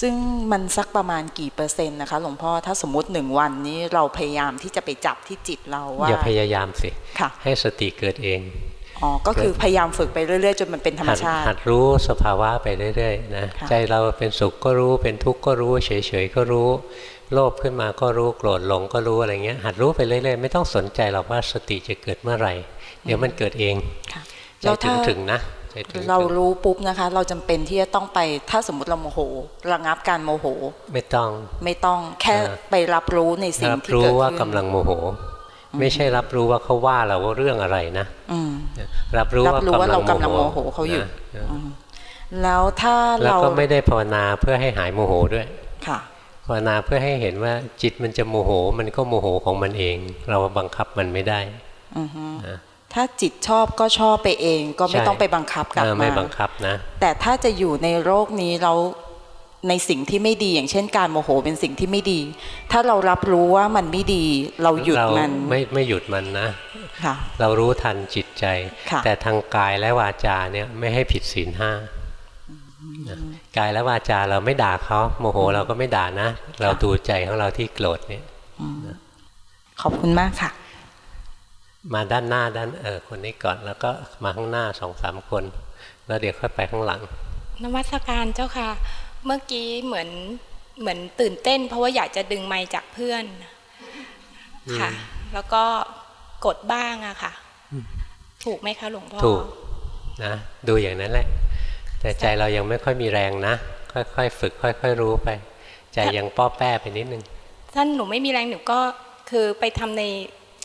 ซึ่งมันสักประมาณกี่เปอร์เซ็นต์นะคะหลวงพ่อถ้าสมมติหนึ่งวันนี้เราพยายามที่จะไปจับที่จิตเราว่าอย่าพยายามสิค่ะให้สติเกิดเอง อ๋อ ก็คือพยายามฝึกไปเรื่อยๆจนมันเป็นธรรมหัดชาติ หัดรู้สภาวะไปเรื่อยๆนะค่ะใจเราเป็นสุขก็รู้ เป็นทุกข์ก็รู้ เฉยๆก็รู้ โลภขึ้นมาก็รู้ โกรธหลงก็รู้อะไรเงี้ย หัดรู้ไปเรื่อยๆ ไม่ต้องสนใจหรอกว่าสติจะเกิดเมื่อไหร่ เดี๋ยวมันเกิดเองใจแล้วถึถ้างถึงๆนะใจถึงเรารู้ปุ๊บนะคะ เราจำเป็นที่จะต้องไปถ้าสมมติเราโมโห ระงับการโมโห ไม่ต้อง ไม่ต้องแค่เออไปรับรู้ในสิ่งรับที่รู้เกิดว่าขึ้นกำลังโมโห ไม่ใช่รับรู้ว่าเขาว่าเราว่าเรื่องอะไรนะอืมรับรู้รับว่ารู้ว่าเรากำลังโมโมโหโหเขาอยู่นะอืมแล้วถ้าแล้วเราก็ไม่ได้ภาวนาเพื่อให้หายโมโหด้วยค่ะภาวนาเพื่อให้เห็นว่าจิตมันจะโมโห มันก็โมโหของมันเอง เราบังคับมันไม่ได้อือฮึนะถ้าจิตชอบก็ชอบไปเอง ก็ไม่ใช่ต้องไปบังคับกลับเออมาไม่บังคับนะ แต่ถ้าจะอยู่ในโรคนี้เรา ในสิ่งที่ไม่ดีอย่างเช่นการโมโหเป็นสิ่งที่ไม่ดี ถ้าเรารับรู้ว่ามันไม่ดี เราหยุดเรามันไม่ไม่หยุดมันนะค่ะเรารู้ทันจิตใจค่ะแต่ทางกายและวาจาเนี่ยไม่ให้ผิดศีลห้านะกายและวาจาเราไม่ด่าเขาโมโหเราก็ไม่ด่านะ เราดูใจของเราที่โกรธเนี่ยอืมขอบคุณมากค่ะ มาด้านหน้าด้านเออคนนี้ก่อนแล้วก็มาข้างหน้าสองสามคน แล้วเดี๋ยวค่อยไปข้างหลัง นวัตการเจ้าค่ะ เมื่อกี้เหมือนเหมือนตื่นเต้น เพราะว่าอยากจะดึงไมค์จากเพื่อนค่ะ แล้วก็กดบ้างอะค่ะ ถูกไหมคะหลวงพ่อถูกนะดูอย่างนั้นแหละ แต่ใจเรายังไม่ค่อยมีแรงนะ ค่อยๆฝึก ค่อย ๆ รู้ไป ใจยังป้อแป้ไปนิดนึงท่านหนูไม่มีแรงหนูก็คือไปทำใน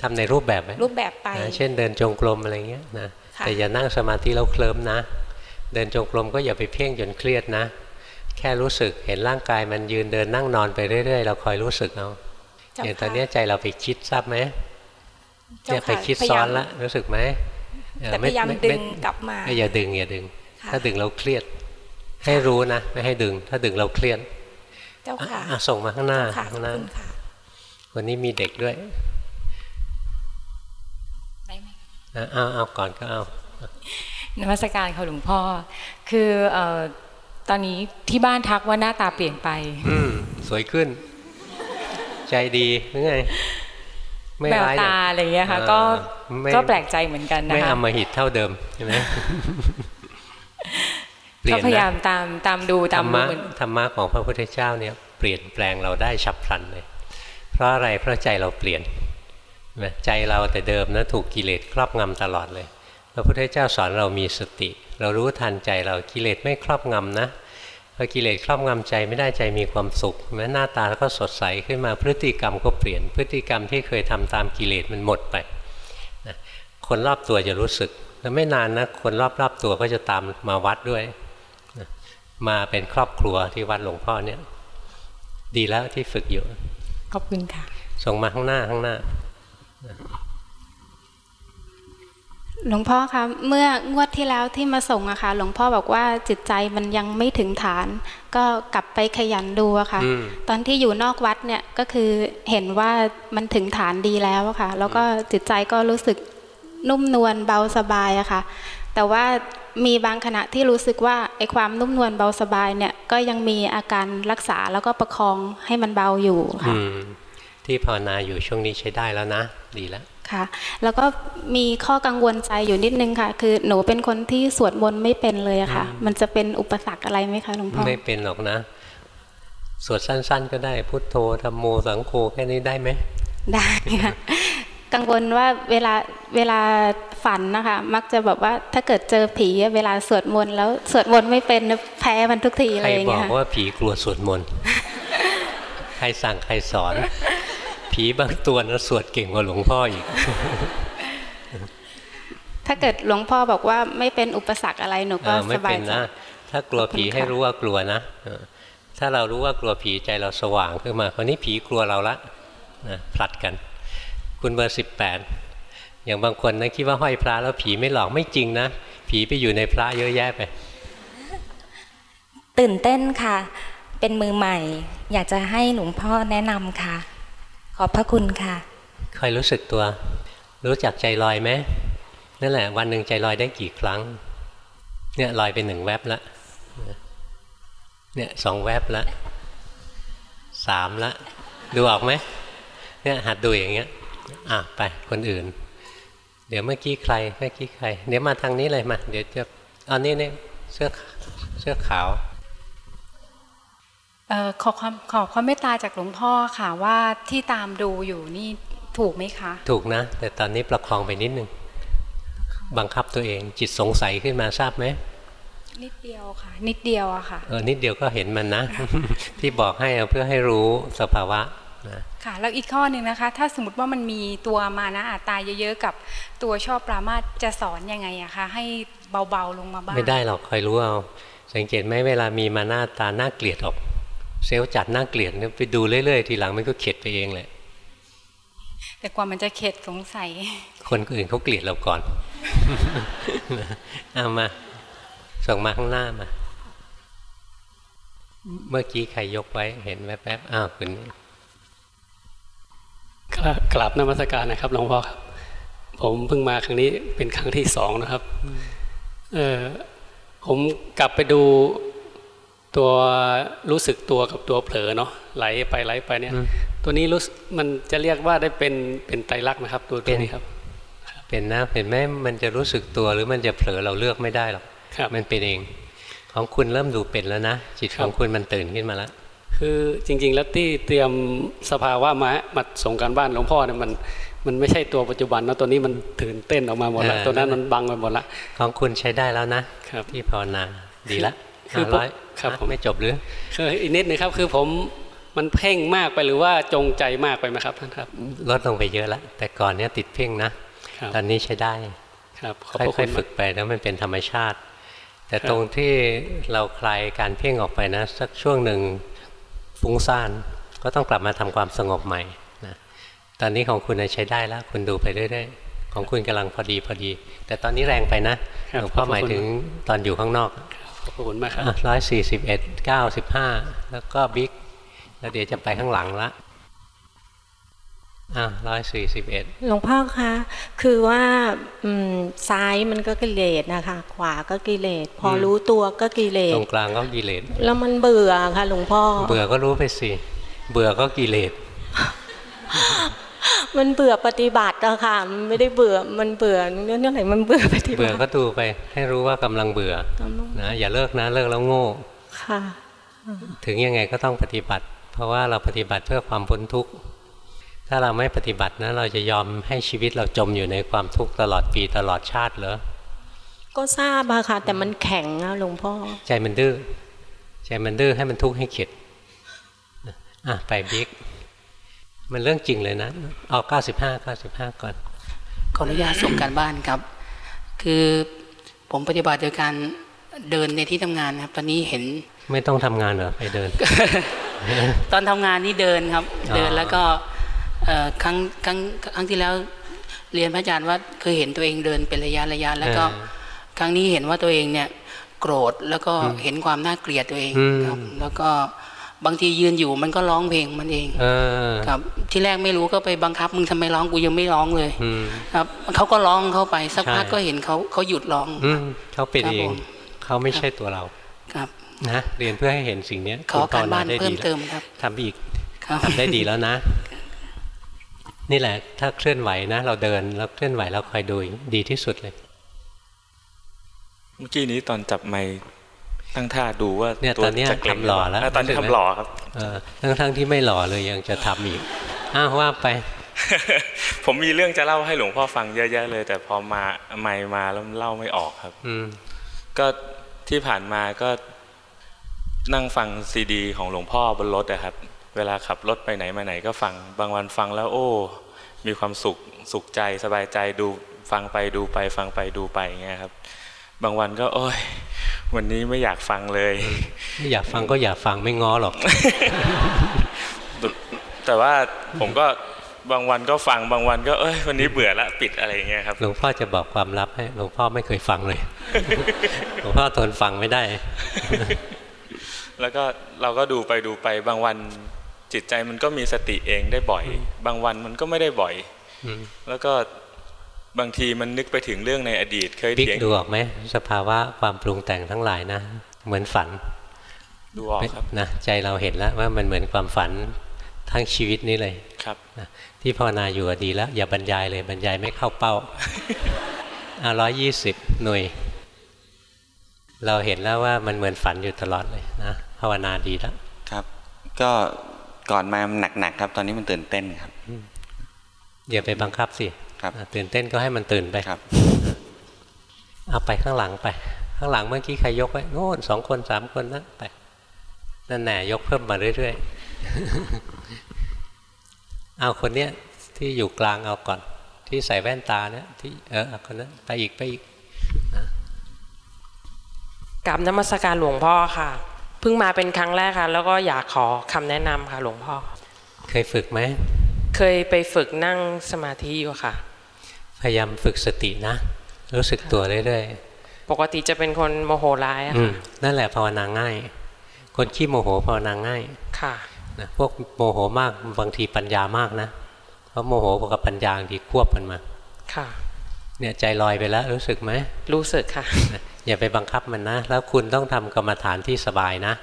ทำในรูปแบบไหมรูปแบบไปนะเช่นเดินจงกรมอะไรเงี้ยนะค่ะแต่อย่านั่งสมาธิแล้วเคลิ้มนะ เดินจงกรมก็อย่าไปเพ่งจนเครียดนะแค่รู้สึกเห็นร่างกายมันยืนเดินนั่งนอนไปเรื่อยๆ เราคอยรู้สึกเอาเจ้าอย่างตค่ะอนเนี้ยใจเราไปคิดทราบไหมเจ้าเนี่ยไปค่ะคิดพยาซ้อยานมละรู้สึกไหมเออแต่พยายามไไดึงกลับมาเอออย่าดึงอย่าดึงค่ะถ้าดึงเราเครียด ให้รู้นะ ไม่ให้ดึง ถ้าดึงเราเครียดเจ้าค่ะอะส่งมาข้างหน้าเจ้าค่ะข้างหน้าขอบคุณค่ะวันนี้มีเด็กด้วยได้ไหมอะเอาเอาก่อนก็เอานมัสการค่ะหลวงพ่อ คือเอ่อ ตอนนี้ที่บ้านทักว่าหน้าตาเปลี่ยนไป อืมสวยขึ้น ใจดีหรือไงไม่แววร้ายตาอะไรเงี้ยค่ะเออก็ไม่ก็แปลกใจเหมือนกันนะไม่คะอำมหิตเท่าเดิมใช่ไหมเปลี่ก็ยนพยายามนะตามตามดูธตารมรดูมะเหมือนธรรมะของพระพุทธเจ้าเนี่ย เปลี่ยนแปลงเราได้ฉับพลันเลย เพราะอะไรเพราะใจเราเปลี่ยนนะใจเราแต่เดิมนะถูกกิเลสครอบงำตลอดเลย พระพุทธเจ้าสอนเรามีสติ เรารู้ทันใจเรากิเลสไม่ครอบงำนะพอกิเลสครอบงำใจไม่ได้ใจมีความสุขแม้หน้าตาก็สดใสขึ้นมาพฤติกรรมก็เปลี่ยน พฤติกรรมที่เคยทำตามกิเลสมันหมดไปนะคนรอบตัวจะรู้สึกแล้วไม่นานนะคนรอบๆตัวก็จะตามมาวัดด้วยนะมาเป็นครอบครัวที่วัดหลวงพ่อเนี่ย ดีแล้วที่ฝึกอยู่ขอบคุณค่ะส่งมาข้างหน้าข้างหน้า หลวงพ่อคะเมื่องวดที่แล้วที่มาส่งอะค่ะ หลวงพ่อบอกว่าจิตใจมันยังไม่ถึงฐาน ก็กลับไปขยันดูอะค่ะอืมตอนที่อยู่นอกวัดเนี่ยก็คือเห็นว่ามันถึงฐานดีแล้วอะค่ะ แล้วก็จิตใจก็รู้สึกนุ่มนวลเบาสบายอะค่ะ แต่ว่ามีบางขณะที่รู้สึกว่าไอ้ความนุ่มนวลเบาสบายเนี่ยก็ยังมีอาการรักษาแล้วก็ประคองให้มันเบาอยู่ค่ะอืมที่ภาวนาอยู่ช่วงนี้ใช้ได้แล้วนะ ดีแล้ว ค่ะ แล้วก็มีข้อกังวลใจอยู่นิดนึงค่ะ คือหนูเป็นคนที่สวดมนต์ไม่เป็นเลยอะค่ะ มันจะเป็นอุปสรรคอะไรไหมคะหลวงพ่อไม่เป็นหรอกนะ สวดสั้น ๆ ก็ได้พุทโธธรรมโมสังโฆแค่นี้ได้ไหมได้ค่ะกังวลว่าเวลาเวลาฝันนะคะ มักจะแบบว่าถ้าเกิดเจอผีอะเวลาสวดมนต์แล้วสวดมนต์ไม่เป็นแพ้มันทุกทีอะใคไรรอย่างบอเงี้ยกค่ะว่าผีกลัวสวดมนต์ใครสั่งใครสอน ผีบางตัวนะสวดเก่งกว่าหลวงพ่ออีก ถ้าเกิดหลวงพ่อบอกว่าไม่เป็นอุปสรรคอะไรหนูเอก็อสไม่บาเป็ยนใจนะถ้ากลัวผีขอบคุณค่ะให้รู้ว่ากลัวนะเออถ้าเรารู้ว่ากลัวผีใจเราสว่างขึ้นมาคราวนี้ผีกลัวเราละนะผลัดกัน คุณเบอร์สิบแปดอย่างบางคนนะคิดว่าห้อยพระแล้วผีไม่หลอกไม่จริงนะ ผีไปอยู่ในพระเยอะแยะไป ตื่นเต้นค่ะ เป็นมือใหม่ อยากจะให้หลวงพ่อแนะนำค่ะ ขอบพระคุณค่ะคอยรู้สึกตัว รู้จักใจลอยไหมนั่นแหละ วันหนึ่งใจลอยได้กี่ครั้ง เนี่ยลอยไปหนึ่งแวบละเนี่ยสองแวบละสามละ ดูออกไหมเนี่ยหัดดูอย่างเงี้ยอะไปคนอื่น เดี๋ยวเมื่อกี้ใครเมื่อกี้ใคร เดี๋ยวมาทางนี้เลยมา เดี๋ยวจะเอานี่นี่เสื้อเสื้อขาว ขอความขอความเมตตาจากหลวงพ่อค่ะว่าที่ตามดูอยู่นี่ถูกไหมคะ ถูกนะ แต่ตอนนี้ประคองไปนิดนึง บังคับตัวเองจิตสงสัยขึ้นมาทราบไหมนิดเดียวค่ะ นิดเดียวอะค่ะเออนิดเดียวก็เห็นมันนะ ที่บอกให้เอาเพื่อให้รู้สภาวะนะค่ะแล้วอีกข้อหนึ่งนะคะ ถ้าสมมติว่ามันมีตัวมานะอัตตาเยอะๆกับตัวชอบปรามาสจะสอนยังไงอะคะให้เบาๆลงมาบ้างไม่ได้หรอกคอยรู้เอาสังเกตไหมเวลามีมาหน้าตาน่าเกลียดออก เซลล์จัดน่าเกลียดเนี่ยไปดูเรื่อยๆ ทีหลังมันก็เข็ดไปเองแหละแต่กว่ามันจะเข็ดสงสัย คนอื่นเขาเกลียดเราก่อนเอามาส่งมาข้างหน้ามา เมื่อกี้ใครยกไว้เห็นแวบๆอ้าวคุณนี่กราบกราบนมัสการนะครับหลวงพ่อครับ ผมเพิ่งมาครั้งนี้เป็นครั้งที่สองนะครับ เออผมกลับไปดู ตัวรู้สึกตัวกับตัวเผลอเนาะไหลไปไหลไปเนี่ย ตัวนี้รู้สึกมันจะเรียกว่าได้เป็นเป็นไตรลักษณ์นะครับ ตัวตัวนี้ครับ เป็นนะเห็นไหมมันจะรู้สึกตัวหรือมันจะเผลอเราเลือกไม่ได้หรอกมันเป็นเอง ของคุณเริ่มดูเป็นแล้วนะจิตของคุณมันตื่นขึ้นมาแล้วคือจริง ๆ แล้วที่เตรียมสภาวะมามาส่งการบ้านหลวงพ่อเนี่ยมันมันไม่ใช่ตัวปัจจุบันนะตัวนี้มันตื่นเต้นออกมาหมดแล้วเออตัวนั้นมันบังไปหมดละของคุณใช้ได้แล้วนะครับที่ภาวนาดีละ คือห้าร้อยครับผมไม่จบหรือคืออีกนิดนึงครับคือผมมันเพ่งมากไปหรือว่าจงใจมากไปไหมครับท่านครับลดลงไปเยอะแล้วแต่ก่อนเนี้ยติดเพ่งนะครับตอนนี้ใช้ได้ครับขอบพระคุค่อยณๆฝึกไปแล้วมันเป็นธรรมชาติ แต่ครับตรงที่เราคลายการเพ่งออกไปนะ สักช่วงหนึ่งฟุ้งซ่านก็ต้องกลับมาทำความสงบใหม่นะตอนนี้ของคุณน่ะใช้ได้แล้ว คุณดูไปเรื่อยๆของคุณกำลังพอดีพอดี แต่ตอนนี้แรงไปนะหลวงพ่อหมายถึงตอนอยู่ข้างนอก ขอบพระคุณมากครับร้อยสี่สิบเอ็ดเก้าสิบห้าแล้วก็บิ๊กแล้วเดี๋ยวจะไปข้างหลังละอะร้อยสี่สิบเอ็ดหลวงพ่อคะ คือว่าอืมซ้ายมันก็กิเลสนะคะ ขวาก็กิเลส พอรู้ตัวก็กิเลตสรงกลางก็กิเลส แล้วมันเบื่อค่ะหลวงพ่อ เบื่อก็รู้ไปสิ เบื่อก็กิเลส มันเบื่อปฏิบัติอะค่ะมันไม่ได้เบื่อมันเบื่อเรื่องอะไรมันเบื่อปฏิบัเบื่อติก็ดูไป ให้รู้ว่ากำลังเบื่อนะอย่าเลิกนะเลิกแล้วโง่ค่ะ ถึงยังไงก็ต้องปฏิบัติ เพราะว่าเราปฏิบัติเพื่อความพ้นทุกข์ถ้าเราไม่ปฏิบัตินะเราจะยอมให้ชีวิตเราจมอยู่ในความทุกข์ตลอดปีตลอดชาติเหรอก็ทราบอะค่ะ แต่มันแข็งอะหลวงพ่อ ใจมันดื้อใจมันดื้อให้มันทุกข์ให้เข็ดอะไปบิ๊ก มันเรื่องจริงเลยนะ เอาเก้าสิบห้าเก้าสิบห้าก่อน ขออนุญาตส่งการบ้านครับ คือผมปฏิบัติโดยการเดินในที่ทำงานนะครับ ตอนนี้เห็น ไม่ต้องทำงานเหรอไปเดิน ตอนทำงานนี่เดินครับอ๋อเดินแล้วก็เอ่อครั้งครั้งครั้งที่แล้วเรียนพระอาจารย์ว่าเคยเห็นตัวเองเดินเป็นระยะระยะ แล้วก็เออครั้งนี้เห็นว่าตัวเองเนี่ยโกรธแล้วก็เห็นความน่าเกลียดตัวเองอืมครับ แล้วก็ บางทียืนอยู่มันก็ร้องเพลงมันเองเออครับ ที่แรกไม่รู้ก็ไปบังคับ มึงทำไมร้องกูยังไม่ร้องเลยอืมครับเขาก็ร้องเข้าไปสักใช่พักก็เห็นเขาเขาหยุดร้องอืมเขาเป็นครับเองผมเขาไม่ใช่ตัวเราครับนะเรียนเพื่อให้เห็นสิ่งเนี้ยขอคุณภวการบ้านได้เพิ่ดีมแล้วเติมครับทำอีกครับทำได้ดีแล้วนะ นี่แหละ ถ้าเคลื่อนไหวนะ เราเดินแล้วเคลื่อนไหวแล้วคอยดูดีที่สุดเลย เมื่อกี้นี้ตอนจับไม้ ตั้งท่าดูว่าเนี่ยตัวตอนเนี้ยจะเกร็งทำหล่อแล้วาตอนนี้รู้สึกไหมทำหล่อครับเออทั้งทั้งที่ไม่หล่อเลยยังจะทำอีกอ้าวว่าไป ผมมีเรื่องจะเล่าให้หลวงพ่อฟังเยอะ ๆ เลย แต่พอมาไมค์มาแล้วเล่าไม่ออกครับ อืมก็ที่ผ่านมาก็นั่งฟังซีดี ของหลวงพ่อบนรถอะครับ เวลาขับรถไปไหนมาไหนก็ฟังบางวันฟังแล้วโอ้ มีความสุขสุขใจสบายใจดูฟังไปดูไป ฟังไปดูไปอย่างเงี้ยครับ บางวันก็ โอ้ย วันนี้ไม่อยากฟังเลย ไม่อยากฟังก็อยากฟังไม่ง้อหรอก แต่ว่าผมก็บางวันก็ฟังบางวันก็เอ้ยวันนี้เบื่อละปิดอะไรอย่างเงี้ยครับหลวงพ่อจะบอกความลับให้หลวงพ่อไม่เคยฟังเลยหลวงพ่อทนฟังไม่ได้ แล้วก็เราก็ดูไปดูไปบางวันจิตใจมันก็มีสติเองได้บ่อย บางวันมันก็ไม่ได้บ่อยอืมแล้วก็ บางทีมันนึกไปถึงเรื่องในอดีต เคยบิ๊กเถียงดูออกไหมสภาวะความปรุงแต่งทั้งหลายนะ เหมือนฝันดูออกครับนะใจเราเห็นแล้วว่ามันเหมือนความฝันทั้งชีวิตนี้เลยครับนะที่ภาวนาอยู่อะดีแล้ว อย่าบรรยายเลยบรรยายไม่เข้าเป้าอะร้อยยี่สิบหน่วย เราเห็นแล้วว่ามันเหมือนฝันอยู่ตลอดเลยนะภาวนาดีแล้วครับ ก็ก่อนมามันหนักๆครับ ตอนนี้มันตื่นเต้นครับอย่าไปบังคับสิ ครับอะตื่นเต้นก็ให้มันตื่นไปครับเอาไปข้างหลังไป ข้างหลังเมื่อกี้ใครยกไว้โน่นสองคนสามคนนะไปนั่นแหน่ยกเพิ่มมาเรื่อยๆเอาคนเนี้ยที่อยู่กลางเอาก่อน ที่ใส่แว่นตาเนี่ยที่เออเอาคนนั้นไปอีกไปอีกกับนมัสการหลวงพ่อค่ะเพิ่งมาเป็นครั้งแรกค่ะ แล้วก็อยากขอคำแนะนำค่ะ หลวงพ่อ เคยฝึกไหมเคยไปฝึกนั่งสมาธิอยู่ค่ะ พยายามฝึกสตินะ รู้สึกตัวเรื่อยปกติจะเป็นคนโมโหร้ายๆอะอืค่ะมนั่นแหละภาวนาง่าย คนขี้โมโหภาวนาง่าย ค่ะนะพวกโมโหมากบางทีปัญญามากนะ เพราะโมโหกับปัญญาบางทีควบกันมา ค่ะ เนี่ยใจลอยไปแล้วรู้สึกไหม รู้สึกค่ะ อย่าไปบังคับมันนะ แล้วคุณต้องทำกรรมฐานที่สบายนะ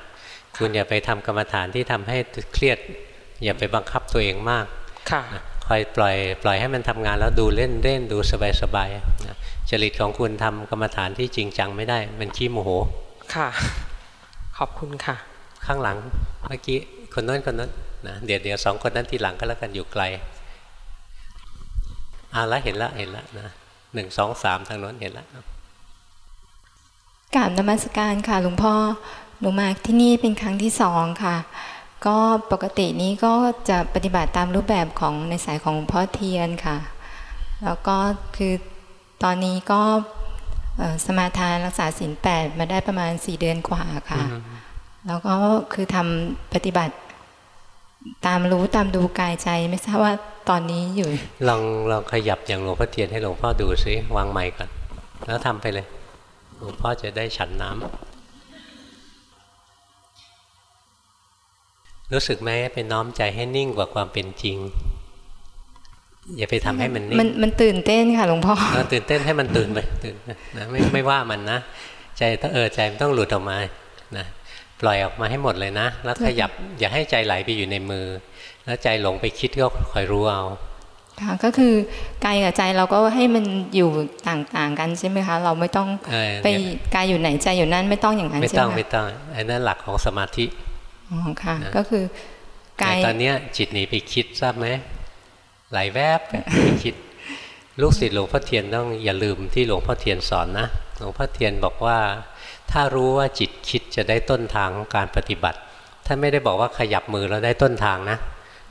คุณอย่าไปทำกรรมฐานที่ทำให้เครียด อย่าไปบังคับตัวเองมาก ค่ะนะ คอยปล่อยปล่อยให้มันทำงานแล้วดูเล่นเล่นดูสบายสบายๆนะจริตของคุณทำกรรมฐานที่จริงจังไม่ได้ มันขี้โมโห ค่ะ ขอบคุณค่ะ ข้างหลังเมื่อกี้คนนั้นคนนั้นนะเดี๋ยวเดี๋ยวสองคนนั้นทีหลังก็แล้วกันอยู่ไกลอ่าแล้วเห็นละเห็นละนะหนึ่งสองสามทางโน้นเห็นละกราบนมัสการค่ะหลวงพ่อหนูมาที่นี่เป็นครั้งที่สองค่ะ ก็ปกตินี้ก็จะปฏิบัติตามรูปแบบของในสายของหลวงพ่อเทียนค่ะ แล้วก็คือตอนนี้ก็เอ่อสมาทานรักษาศีลแปดมาได้ประมาณสี่เดือนกว่าค่ะ แล้วก็คือทำปฏิบัติตามรู้ตามดูกายใจไม่ทราบว่าตอนนี้อยู่ ลองลองขยับอย่างหลวงพ่อเทียนให้หลวงพ่อดูซิวางไมค์ก่อน แล้วทำไปเลย หลวงพ่อจะได้ฉันน้ำ รู้สึกไหมเป็นน้อมใจให้นิ่งกว่าความเป็นจริง อย่าไปทำให้มันนิ่งมันมันตื่นเต้นค่ะหลวงพ่อเออตื่นเต้นให้มันตื่นไปตื่นไปนะไม่ไม่ว่ามันนะ ใจถ้าเออใจมันต้องหลุดออกมานะปล่อยออกมาให้หมดเลยนะ แล้วขยับอย่าให้ใจไหลไปอยู่ในมือ แล้วใจหลงไปคิดก็คอยรู้เอาค่ะก็คือกายกับใจเราก็ให้มันอยู่ต่างๆกันใช่ไหมคะ เราไม่ต้องเออไปกายอยู่ไหนใจอยู่นั่นไม่ต้องอย่างนั้นไม่ใช่ต้องไหมไม่ต้องอันนั้นหลักของสมาธิ อ๋อค่ะนะก็คือแต่กายตอนเนี้ยจิตหนีไปคิดทราบไหมไหลแวบไปคิด ลูกศิษย์หลวงพ่อเทียนต้องอย่าลืมที่หลวงพ่อเทียนสอนนะหลวงพ่อเทียนบอกว่า ถ้ารู้ว่าจิตคิดจะได้ต้นทางของการปฏิบัติท่านไม่ได้บอกว่าขยับมือแล้วได้ต้นทางนะ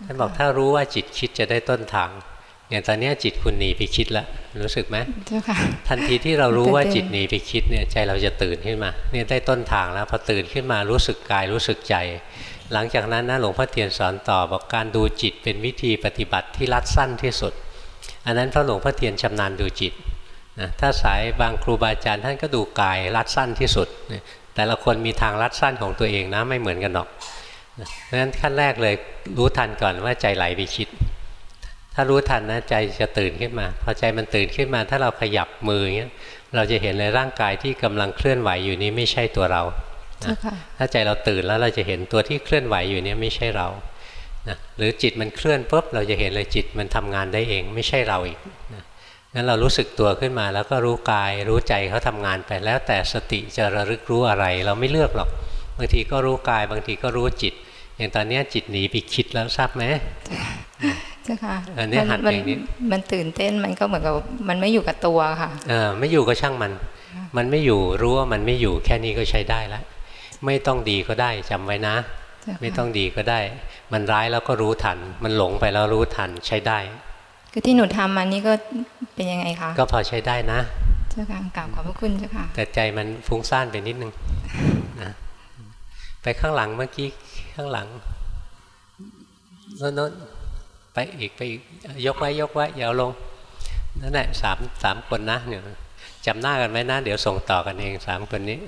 ท่านบอกถ้ารู้ว่าจิตคิดจะได้ต้นทาง อย่างตอนเนี้ยจิตคุณหนีไปคิดแล้วรู้สึกไหมเจ้าค่ะ ทันทีที่เรารู้ว่าตื่นเต้นจิตหนีไปคิดเนี่ยใจเราจะตื่นขึ้นมาเนี่ยได้ต้นทางแล้วพอตื่นขึ้นมารู้สึกกายรู้สึกใจ หลังจากนั้นนะหลวงพ่อเทียนสอนต่อบอกการดูจิตเป็นวิธีปฏิบัติที่รัดสั้นที่สุด อันนั้นพระหลวงพ่อเทียนชำนาญดูจิตนะถ้าสายบางครูบาอาจารย์ท่านก็ดูกายรัดสั้นที่สุด แต่ละคนมีทางรัดสั้นของตัวเองนะไม่เหมือนกันหรอกเพราะฉะนั้นขั้นแรกเลยรู้ทันก่อนว่าใจไหลไปคิด ถ้ารู้ทันนะใจจะตื่นขึ้นมา พอใจมันตื่นขึ้นมา ถ้าเราขยับมืออย่างเงี้ยเราจะเห็นเลยร่างกายที่กำลังเคลื่อนไหวอยู่นี้ไม่ใช่ตัวเรานะถ้าใจเราตื่นแล้วเราจะเห็นตัวที่เคลื่อนไหวอยู่นี้ไม่ใช่เรานะหรือจิตมันเคลื่อนปุ๊บเราจะเห็นเลยจิตมันทำงานได้เองไม่ใช่เราอีกนะงั้นเรารู้สึกตัวขึ้นมาแล้วก็รู้กายรู้ใจเขาทำงานไปแล้วแต่สติจะระลึกรู้อะไร เราไม่เลือกหรอก บางทีก็รู้กายบางทีก็รู้จิต อย่างตอนนี้จิตหนีไปคิดแล้วทราบไหม เจ้าค่ะอันนี้หัดอย่างนี้มันตื่นเต้นมันก็เหมือนกับมันไม่อยู่กับตัวค่ะเออไม่อยู่ก็ช่างมัน มันไม่อยู่รู้ว่ามันไม่อยู่แค่นี้ก็ใช้ได้แล้วไม่ต้องดีก็ได้จำไว้นะ ไม่ต้องดีก็ได้ มันร้ายแล้วก็รู้ทัน มันหลงไปแล้วรู้ทันใช้ได้ก็ที่หนูทำมันนี่ก็เป็นยังไงคะก็พอใช้ได้นะเจ้าค่ะกล่าวขอบพระคุณเจ้าค่ะแต่ใจมันฟุ้งซ่านไปนิดนึงนะไปข้างหลังเมื่อกี้ข้างหลังโน้น ไปอีกไปอีกยกไว้ยกไว้อย่าลงนั่นแหละสามสามคนนะเนี่ยจำหน้ากันไหมนะเดี๋ยวส่งต่อกันเองสามคนนี้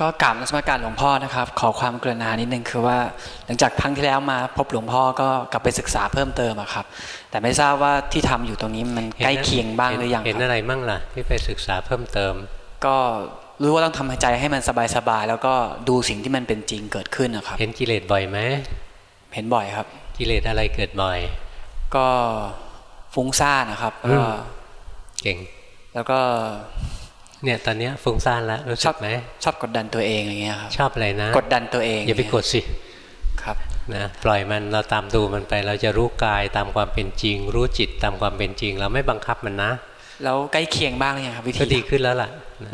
ก็กราบนสมการหลวงพ่อนะครับ ขอความกรุณานิดนึงคือว่า หลังจากครั้งที่แล้วมาพบหลวงพ่อก็กลับไปศึกษาเพิ่มเติมครับ แต่ไม่ทราบว่าที่ทำอยู่ตรงนี้มันใกล้เคียงบ้างหรือยังเห็นอะไรมั่งล่ะที่ไปศึกษาเพิ่มเติม ก็รู้ว่าต้องทำใจให้มันสบายๆแล้วก็ดูสิ่งที่มันเป็นจริงเกิดขึ้นนะครับ เห็นกิเลสบ่อยไหมเห็นบ่อยครับ กิเลสอะไรเกิดบ่อย ก็ฟุ้งซ่านนะครับก็เก่ง แล้วก็เนี่ยตอนนี้ฟุ้งซ่านแล้วรู้สึกไหมชอบกดดันตัวเองอย่างเงี้ยครับชอบอะไรนะ กดดันตัวเองอย่าไปกดสิครับนะปล่อยมันเราตามดูมันไปเราจะรู้กายตามความเป็นจริง รู้จิตตามความเป็นจริง เราไม่บังคับมันนะแล้วใกล้เคียงบ้างเลยครับวิธีก็ดีขึ้นแล้วล่ะ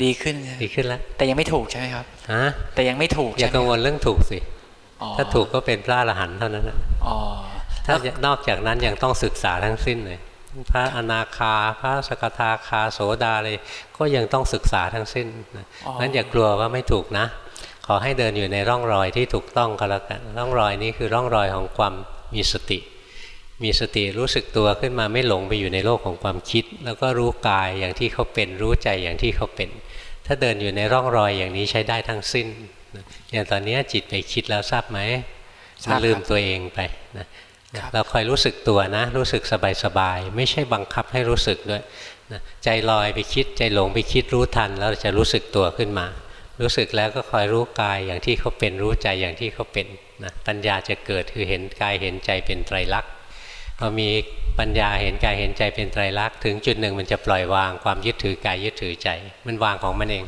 ดีขึ้นดีขึ้นแล้ว แต่ยังไม่ถูกใช่ไหมครับฮะแต่ยังไม่ถูกอย่ากังวลเรื่องถูกสิถ้าถูกก็เป็นพระอรหันต์เท่านั้นนะ ถ้านอกจากนั้นยังต้องศึกษาทั้งสิ้นเลยพระอนาคา พระสกทาคาโสดาเลยก็ยังต้องศึกษาทั้งสิ้นนั้นอย่ากลัวว่าไม่ถูกนะ ขอให้เดินอยู่ในร่องรอยที่ถูกต้องก็แล้วกันร่องรอยนี้คือร่องรอยของความมีสติ มีสติรู้สึกตัวขึ้นมาไม่หลงไปอยู่ในโลกของความคิด แล้วก็รู้กายอย่างที่เขาเป็นรู้ใจอย่างที่เขาเป็น ถ้าเดินอยู่ในร่องรอยอย่างนี้ใช้ได้ทั้งสิ้นอย่างตอนนี้จิตไปคิดแล้วทราบไหมมัน ลืมตัวเองไปนะเราคอยรู้สึกตัวนะ รู้สึกสบายๆไม่ใช่บังคับให้รู้สึกด้วยนะใจลอยไปคิดใจหลงไปคิดรู้ทัน แล้วจะรู้สึกตัวขึ้นมา รู้สึกแล้วก็คอยรู้กายอย่างที่เขาเป็นรู้ใจอย่างที่เขาเป็นนะปัญญาจะเกิดคือเห็นกายเห็นใจเป็นไตรลักษณ์พอมีปัญญาเห็นกายเห็นใจเป็นไตรลักษณ์ถึงจุดหนึ่งมันจะปล่อยวางความยึดถือกายยึดถือใจ มันวางของมันเอง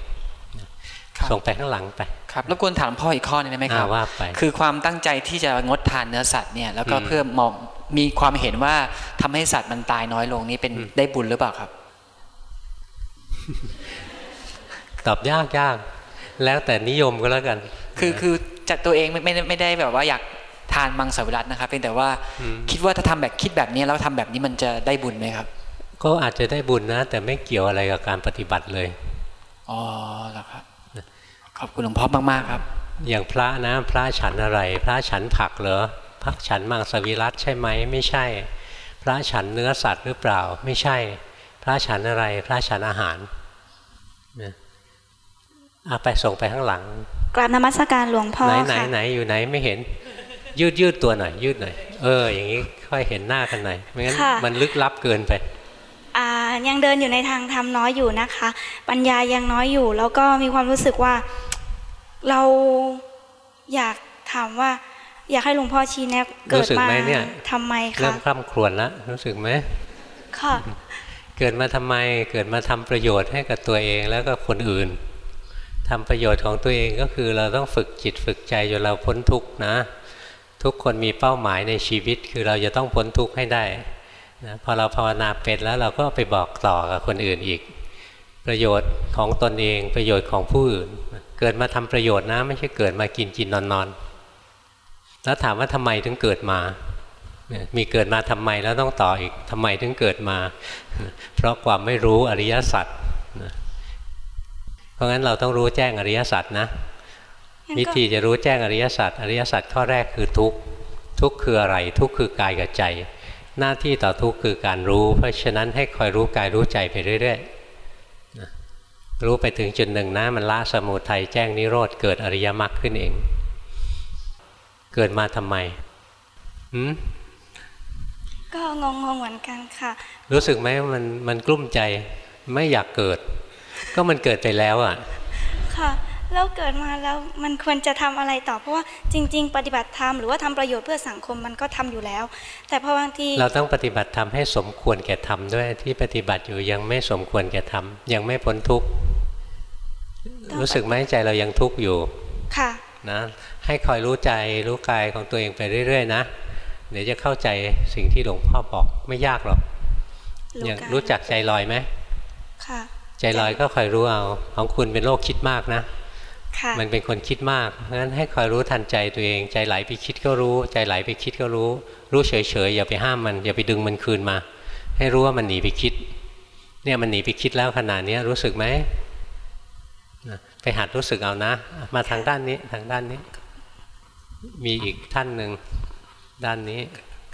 ส่งไปข้างหลังไป ครับรบกวนถามพ่ออีกข้อนึงได้ไหมครับว่าไปคือความตั้งใจที่จะงดทานเนื้อสัตว์เนี่ยแล้วก็เพื่อมองมีความเห็นว่าทำให้สัตว์มันตายน้อยลงนี่เป็นได้บุญหรือเปล่าครับ ตอบยากยากแล้วแต่นิยมก็แล้วกัน คือคือจัดตัวเองไม่ไม่ไม่ได้แบบว่าอยากทานมังสวิรัตนะครับเพียงแต่ว่าคิดว่าถ้าทำแบบคิดแบบนี้แล้วทำแบบนี้มันจะได้บุญไหมครับ ก็อาจจะได้บุญนะ แต่ไม่เกี่ยวอะไรกับการปฏิบัติเลยอ๋อแล้วครับข อบคุณหลวงพ่อมากๆครับ อย่างพระนะพระฉันอะไร พระฉันผักเหรอพระฉันมังสวิรัตใช่ไหมไม่ใช่ พระฉันเนื้อสัตว์หรือเปล่า ไม่ใช่ พระฉันอะไร พระฉันอาหารนะอาไปส่งไปข้างหลัง กราบนมัสการหลวงพ่อไหนไหนไหนอยู่ไหนไม่เห็น ยืดยืดตัวหน่อยยืดหน่อย เออ อย่างนี้ค่อยเห็นหน้ากันหน่อยไม่งั้นมันลึกลับเกินไปยังเดินอยู่ในทางธรรมน้อยอยู่นะคะ ปัญญายังน้อยอยู่ แล้วก็มีความรู้สึกว่า เราอยากถามว่า อยากให้หลวงพ่อชี้แนะเกิดมาทำไมคะเริ่มคร่ำครวญแล้วรู้สึกไหมค่ะเกิดมาทำไมเกิดมาทำประโยชน์ให้กับตัวเองแล้วก็คนอื่นทำประโยชน์ของตัวเองก็คือเราต้องฝึกจิตฝึกใจจนเราพ้นทุกข์นะ ทุกคนมีเป้าหมายในชีวิตคือเราจะต้องพ้นทุกข์ให้ได้นะพอเราภาวนาเป็นแล้วเราก็ไปบอกต่อกับคนอื่นอีก ประโยชน์ของตนเองประโยชน์ของผู้อื่น เกิดมาทำประโยชน์นะ ไม่ใช่เกิดมากินกินนอนนอนแล้วถามว่าทำไมถึงเกิดมา มีเกิดมาทำไมแล้วต้องต่ออีกทำไมถึงเกิดมา เพราะความไม่รู้อริยสัจเพราะงั้นเราต้องรู้แจ้งอริยสัจนะ วิธีจะรู้แจ้งอริยสัจอริยสัจข้อแรกคือทุกข์ทุกข์คืออะไร ทุกข์คือกายกับใจ หน้าที่ต่อทุกข์คือการรู้ เพราะฉะนั้นให้คอยรู้กายรู้ใจไปเรื่อย ๆ รู้ไปถึงจุดหนึ่งนะมันละสมุทัยแจ้งนิโรธเกิดอริยมรรคขึ้นเอง เกิดมาทำไมหืมก็งงงๆเหมือนกันค่ะ รู้สึกไหมมันมันกลุ้มใจไม่อยากเกิด ก็มันเกิดไปแล้วอะ ค่ะแล้วเกิดมาแล้วมันควรจะทำอะไรต่อเพราะว่าจริง ๆ ปฏิบัติธรรมหรือว่าทำประโยชน์เพื่อสังคมมันก็ทำอยู่แล้ว แต่พอบางทีเราต้องปฏิบัติธรรมให้สมควรแก่ธรรมด้วยที่ปฏิบัติอยู่ยังไม่สมควรแก่ธรรมยังไม่พ้นทุกข์ รู้สึกไหมใจเรายังทุกข์อยู่ ค่ะ นะ ให้คอยรู้ใจรู้กายของตัวเองไปเรื่อย ๆ นะ เดี๋ยวจะเข้าใจสิ่งที่หลวงพ่อบอกไม่ยากหรอกรู้อย่างกายรู้จักใจลอยไหมค่ะ ใจลอยก็คอยรู้เอา ของคุณเป็นโรคคิดมากนะค่ะมันเป็นคนคิดมากเพราะฉะนั้นให้คอยรู้ทันใจตัวเอง ใจไหลไปคิดก็รู้ ใจไหลไปคิดก็รู้ รู้เฉยๆอย่าไปห้ามมัน อย่าไปดึงมันคืนมา ให้รู้ว่ามันหนีไปคิด เนี่ยมันหนีไปคิดแล้วขนาดนี้รู้สึกไหมนะ ไปหัดรู้สึกเอานะ มาทางด้านนี้ทางด้านนี้ มีอีกท่านหนึ่งด้านนี้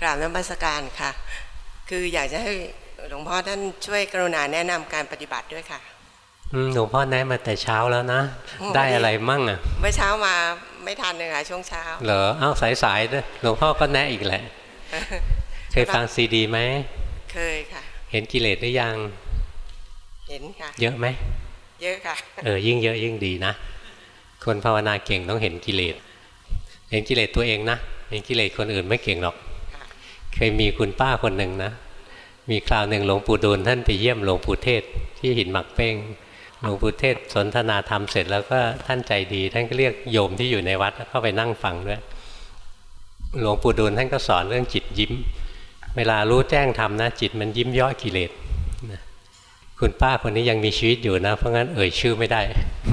กราบนมัสการค่ะ คืออยากจะให้หลวงพ่อท่านช่วยกรุณาแนะนำการปฏิบัติด้วยค่ะอืมหลวงพ่อแนะมาแต่เช้าแล้วนะโอ้ได้อะไรมั่งอะเมื่อเช้ามาไม่ทันเลยค่ะช่วงเช้า เหรอเอ้าสายๆด้วยหลวงพ่อก็แนะอีกแหละ เคยฟังซีดีไหมเคยค่ะ เห็นกิเลสหรือยัง เห็นค่ะ เยอะไหม เยอะค่ะ เออ ยิ่งเยอะยิ่งดีนะ คนภาวนาเก่งต้องเห็นกิเลส เห็นกิเลสตัวเองนะ เห็นกิเลสคนอื่นไม่เก่งหรอก เคยมีคุณป้าคนหนึ่งนะ มีคราวหนึ่งหลวงปู่ดูลท่านไปเยี่ยมหลวงปู่เทศที่หินหมักเป้ง หลวงปู่เทศสนทนาธรรมเสร็จแล้วก็ท่านใจดี ท่านก็เรียกโยมที่อยู่ในวัดเข้าไปนั่งฟังด้วย หลวงปู่ดูลท่านก็สอนเรื่องจิตยิ้ม เวลารู้แจ้งธรรมนะจิตมันยิ้มย่อกิเลส คุณป้าคนนี้ยังมีชีวิตอยู่นะ เพราะงั้นเอ่ยชื่อไม่ได้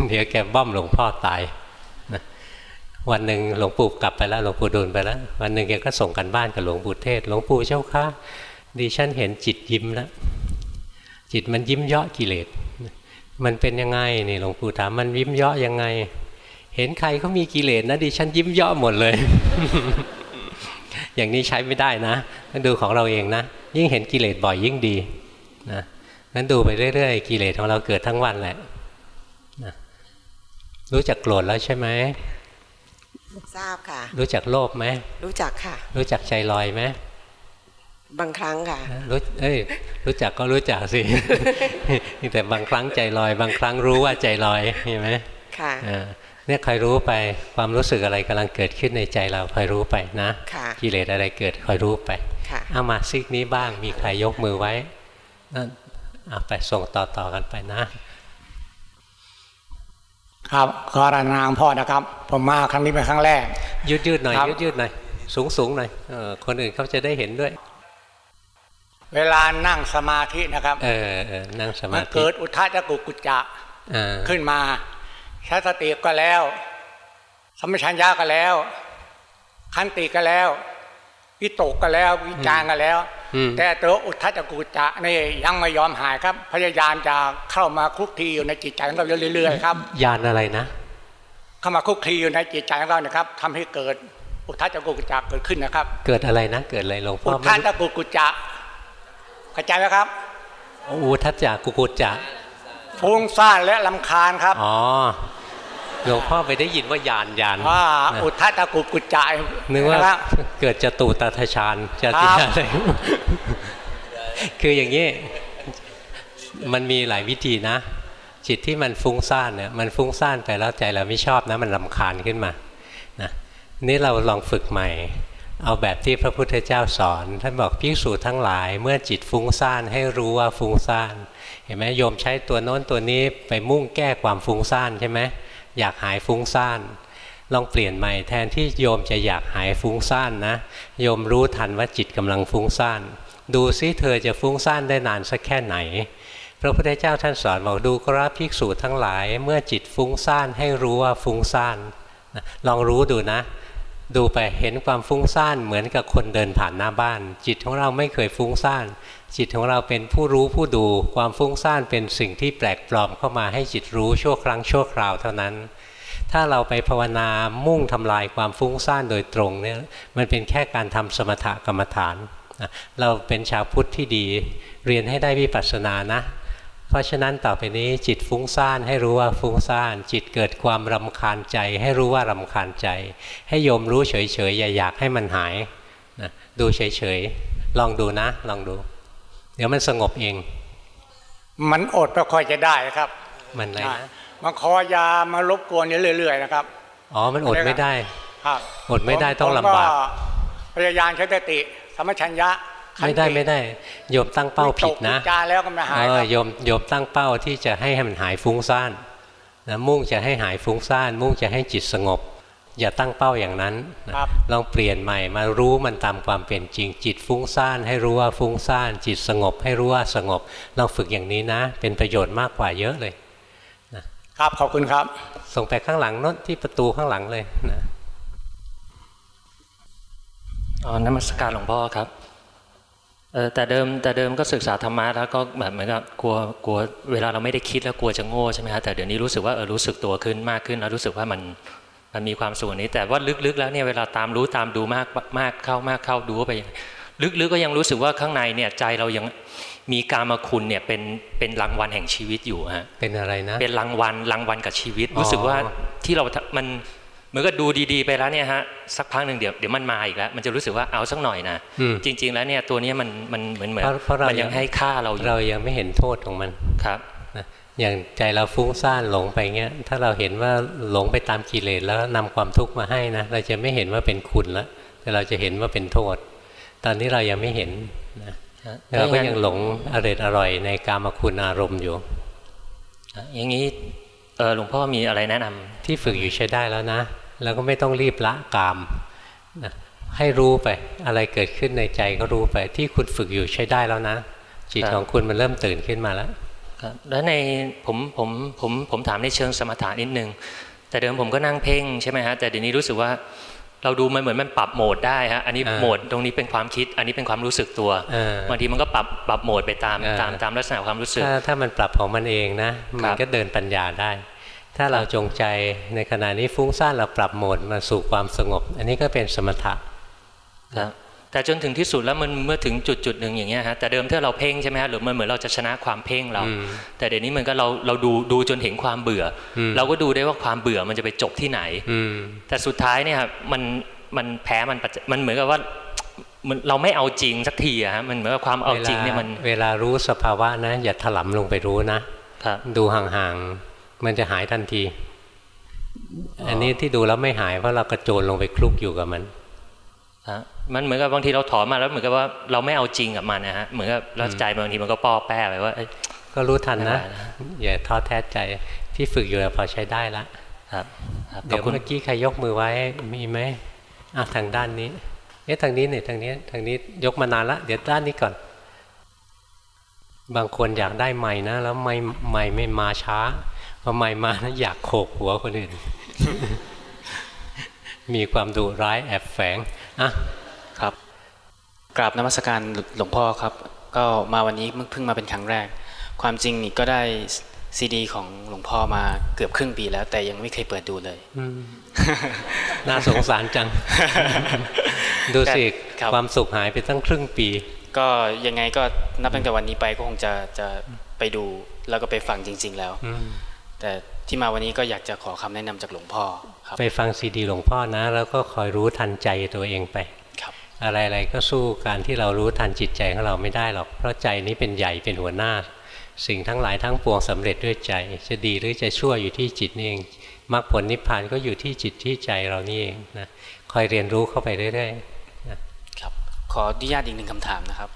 เดี๋ยวแกบ้อมหลวงพ่อตายนะวันหนึ่งหลวงปู่กลับไปแล้วหลวงปู่ดูลไปแล้ว วันหนึ่งแกก็ส่งกันบ้านกับหลวงปู่เทศ หลวงปู่เจ้าค่ะดิฉันเห็นจิตยิ้มแล้วจิตมันยิ้มเยาะกิเลสมันเป็นยังไงนี่หลวงปู่ถามมันยิ้มเยาะยังไง เห็นใครเขามีกิเลสนะดิฉันยิ้มเยาะหมดเลย อย่างนี้ใช้ไม่ได้นะต้องดูของเราเองนะ ยิ่งเห็นกิเลสบ่อยยิ่งดีนะ นั้นดูไปเรื่อยๆกิเลสของเราเกิดทั้งวันแหละนะรู้จักโกรธแล้วใช่ไหมทราบค่ะ รู้จักโลภไหมรู้จักค่ะ รู้จักใจลอยไหมบางครั้งค่ะ รู้เอ้ย รู้จักก็รู้จักสิ แต่บางครั้งใจลอย บางครั้งรู้ว่าใจลอยเห็นไหมค่ะอ่าเนี่ยคอยรู้ไป ความรู้สึกอะไรกำลังเกิดขึ้นในใจเราคอยรู้ไปนะค่ะกิเลสอะไรเกิดคอยรู้ไปค่ะเอามาซิกนี้บ้าง มีใครยกมือไว้นั่น เอาไปส่งต่อ ๆ กันไปนะ ครับขอรายงานพ่อนะครับ ผมมาครั้งนี้เป็นครั้งแรก ยืดยืดๆหน่อยครับยืดยืดๆหน่อย สูงสูงๆหน่อยเออคนอื่นเขาจะได้เห็นด้วย เวลานั่งสมาธินะครับ เออเออนั่งสมัมานธิเกิดอุทธาจักกุกุจจะอ่าขึ้นมาใช้สติก็แล้ว สมชัญญาก็แล้วขันติก็แล้ว วิตกก็แล้ววิจารณ์ก็แล้วอืมแต่ตัวอุทธาจักกุจจะนี่ยังไม่ยอมหายครับ พยายามจะเข้ามาคลุกคลีอยู่ในจิตใจของเราเรื่อยๆครับยานอะไรนะ เข้ามาคลุกคลีอยู่ในจิตใจของเรานะครับทำให้เกิดอุทธาจักกุกุจจะเกิดขึ้นนะครับ เกิดอะไรนะ เกิดอะไรหลวงพ่อุอทไม่ธารู้จักกุกุจจะเข้าใจไหมครับอุทัจจากุกุจจะฟุ้งซ่านและลำคาญครับอ๋อ หลวงพ่อไปได้ยินว่ายานยานว่านะอุทธาจักกุกุจจะนึกว่านะครับเกิดจตุตถฌานจะติครับอะไรคืออย่างนี้มันมีหลายวิธีนะ จิตที่มันฟุ้งซ่านเนี่ยมันฟุ้งซ่านไปแล้วใจเราไม่ชอบนะมันลำคาญขึ้นมานะนี่เราลองฝึกใหม่ เอาแบบที่พระพุทธเจ้าสอนท่านบอกภิกษุทั้งหลาย เมื่อจิตฟุ้งซ่านให้รู้ว่าฟุ้งซ่านเห็นไหมโยมใช้ตัวโน้นตัวนี้ไปมุ่งแก้ความฟุ้งซ่านใช่ไหม อยากหายฟุ้งซ่านลองเปลี่ยนใหม่แทนที่โยมจะอยากหายฟุ้งซ่านนะ โยมรู้ทันว่าจิตกำลังฟุ้งซ่านดูซิเธอจะฟุ้งซ่านได้นานสักแค่ไหน พระพุทธเจ้าท่านสอนบอกดูกราภิกษุทั้งหลาย เมื่อจิตฟุ้งซ่านให้รู้ว่าฟุ้งซ่านลองรู้ดูนะ ดูไปเห็นความฟุ้งซ่านเหมือนกับคนเดินผ่านหน้าบ้าน จิตของเราไม่เคยฟุ้งซ่าน จิตของเราเป็นผู้รู้ผู้ดูความฟุ้งซ่านเป็นสิ่งที่แปลกปลอมเข้ามาให้จิตรู้ชั่วครั้งชั่วคราวเท่านั้น ถ้าเราไปภาวนามุ่งทำลายความฟุ้งซ่านโดยตรงเนี่ยมันเป็นแค่การทำสมถกรรมฐานเราเป็นชาวพุทธที่ดีเรียนให้ได้วิปัสสนานะ เพราะฉะนั้นต่อไปนี้จิตฟุ้งซ่านให้รู้ว่าฟุ้งซ่าน จิตเกิดความรำคาญใจ ให้รู้ว่ารำคาญใจ ให้โยมรู้เฉยๆอย่าอยากให้มันหายนะดูเฉยๆลองดูนะลองดู เดี๋ยวมันสงบเอง มันอดไม่ค่อยจะได้ครับ มันอะไรนะมาขอยามารบกวนเรื่อยๆนะครับ อ๋อ มันอดไม่ได้ ครับ อดไม่ได้ต้องลำบากผมพยายามใช้สติสมัชัญญะขันไม่ได้ติไม่ได้โยมตั้งเป้าผิดนะวิตกวิจารแล้วก็ไม่หายเอคอรับโยมโยมตั้งเป้าที่จะให้มันหายฟุ้งซ่านนะมุ่งจะให้หายฟุ้งซ่าน มุ่งจะให้จิตสงบ อย่าตั้งเป้าอย่างนั้นนะครับลองเปลี่ยนใหม่มารู้มันตามความเป็นจริง จิตฟุ้งซ่านให้รู้ว่าฟุ้งซ่าน จิตสงบให้รู้ว่าสงบลองฝึกอย่างนี้นะ เป็นประโยชน์มากกว่าเยอะเลยครับขอบคุณครับ ส่งไปข้างหลังโน้นที่ประตูข้างหลังเลยนะอ๋อนมัสการหลวงพ่อครับเออแต่เดิมแต่เดิมก็ศึกษาธรรมะแล้วก็แบบเหมือนกับกลัวกลัวเวลาเราไม่ได้คิดแล้วกลัวจะโง่ใช่ไหมครับแต่เดี๋ยวนี้รู้สึกว่าเออรู้สึกตัวขึ้นมากขึ้นแล้วรู้สึกว่ามัน มันมีความสุขอันนี้แต่ว่าลึกๆแล้วเนี่ยเวลาตามรู้ตามดูมากมากเข้ามากเข้าดูไป ลึกๆก็ยังรู้สึกว่าข้างในเนี่ยใจเรายังมีกามคุณเนี่ยเป็นเป็นรางวัลแห่งชีวิตอยู่ฮะเป็นอะไรนะเป็นรางวัลรางวัลกับชีวิตอ๋อรู้สึกว่าที่เราทำมันเหมือนกับดูดีๆไปแล้วเนี่ยฮะสักพักหนึ่งเดี๋ยวเดี๋ยวมันมาอีกแล้ว มันจะรู้สึกว่าเอาสักหน่อยนะอืมจริง ๆ แล้วเนี่ยตัวเนี้ยมันมันเหมือนเหมือนเพราะเพราะเรามันยังให้ค่าเราอยู่เรายังไม่เห็นโทษของมันครับนะ อย่างใจเราฟุ้งซ่านหลงไปเงี้ย ถ้าเราเห็นว่าหลงไปตามกิเลสแล้วนำความทุกข์มาให้นะ เราจะไม่เห็นว่าเป็นคุณแล้วแต่เราจะเห็นว่าเป็นโทษ ตอนนี้เรายังไม่เห็นนะฮะเราก็ถ้าอย่างนั้นยังหลงอร่อยอร่อยในกามคุณอารมณ์อยู่ อย่างนี้เออหลวงพ่อมีอะไรแนะนำที่ฝึกอยู่ใช้ได้แล้วนะ แล้วก็ไม่ต้องรีบละกามนะให้รู้ไป อะไรเกิดขึ้นในใจก็รู้ไป ที่คุณฝึกอยู่ใช้ได้แล้วนะ จิตของคุณมันเริ่มตื่นขึ้นมาแล้วครับ แล้วในผมผมผมผมถามในเชิงสมถะนิดนึง แต่เดิมผมก็นั่งเพ่งใช่ไหมฮะแต่เดี๋ยวนี้รู้สึกว่าเราดูมันเหมือนมันปรับโหมดได้ฮะอันนี้อ่าโหมดตรงนี้เป็นความคิด อันนี้เป็นความรู้สึกตัวเออบางทีมันก็ปรับปรับโหมดไปตามเออตามตามลักษณะความรู้สึก ถ้าถ้ามันปรับของมันเองนะมันก็เดินปัญญาได้ ถ้าเราจงใจในขณะนี้ฟุ้งซ่านเราปรับโหมดมาสู่ความสงบ อันนี้ก็เป็นสมถะครับ แต่จนถึงที่สุดแล้วมันเมื่อถึงจุดจุดหนึ่งอย่างเงี้ยฮะแต่เดิมถ้าเราเพ่งใช่ไหมฮะหรือมันเหมือนเราจะชนะความเพ่งเราอืมแต่เดี๋ยวนี้มันก็เราเราดูดูจนเห็นความเบื่ออมเราก็ดูได้ว่าความเบื่อมันจะไปจบที่ไหนอืมแต่สุดท้ายเนี่ยครับมันมันแพ้มันปัจจมันเหมือนกับว่ามันเราไม่เอาจริงสักทีอะฮะมันเหมือนกับความเอาจริงเนี่ยมันเวลารู้สภาวะนะ อย่าถลำลงไปรู้นะดูห่างๆมันจะหายทันที อันนี้ที่ดูแล้วไม่หายเพราะเรากระโจนลงไปคลุกอยู่กับมัน ฮะมันเหมือนกับบางทีเราถอนมาแล้วเหมือนกับว่าเราไม่เอาจริงกับมันนะฮะเหมือนกับเราใจบางทีมันก็ป้อแป้ไปว่าเอ้ยก็รู้ทันไม่นะไหวนะอย่าท้อแท้ใจที่ฝึกอยู่พอใช้ได้ละครับครับเดี๋ยวขอบคุณเมื่อกี้ใครยกมือไว้มีไหมอะทางด้านนี้เอ๊ะทางนี้เนี่ยทางนี้ทางนี้ยกมานานละเดี๋ยวด้านนี้ก่อน บางคนอยากได้ใหม่นะแล้วไม่ใหม่ไม่มาช้าพอใหม่มานะอยากโขกหัวคนอื่นมีความดุร้ายแอบแฝง อะครับกราบนมัสการหลวงพ่อครับ ก็มาวันนี้เพิ่งมาเป็นครั้งแรก ความจริงนี่ก็ได้ซีดี ของหลวงพ่อมาเกือบครึ่งปีแล้ว แต่ยังไม่เคยเปิดดูเลยอืมน่าสงสารจัง ดูสิแต่ครับความสุขหายไปตั้งครึ่งปี ก็ยังไงก็นับตั้งแต่วันนี้ไปก็คงจะจะไปดูแล้วก็ไปฟังจริง ๆ แล้วอืมแต่ ที่มาวันนี้ก็อยากจะขอคำแนะนำจากหลวงพ่อครับไปฟังซีดีหลวงพ่อนะ แล้วก็คอยรู้ทันใจตัวเองไปครับ อะไรๆก็สู้การที่เรารู้ทันจิตใจของเราไม่ได้หรอกเพราะใจนี้เป็นใหญ่เป็นหัวหน้า สิ่งทั้งหลายทั้งปวงสำเร็จด้วยใจ จะดีหรือจะชั่วอยู่ที่จิตนี่เองมรรคผลนิพพานก็อยู่ที่จิตที่ใจเรานี่เองนะคอยเรียนรู้เข้าไปเรื่อยๆนะครับขออนุญาตอีกหนึ่งคำถามนะครับ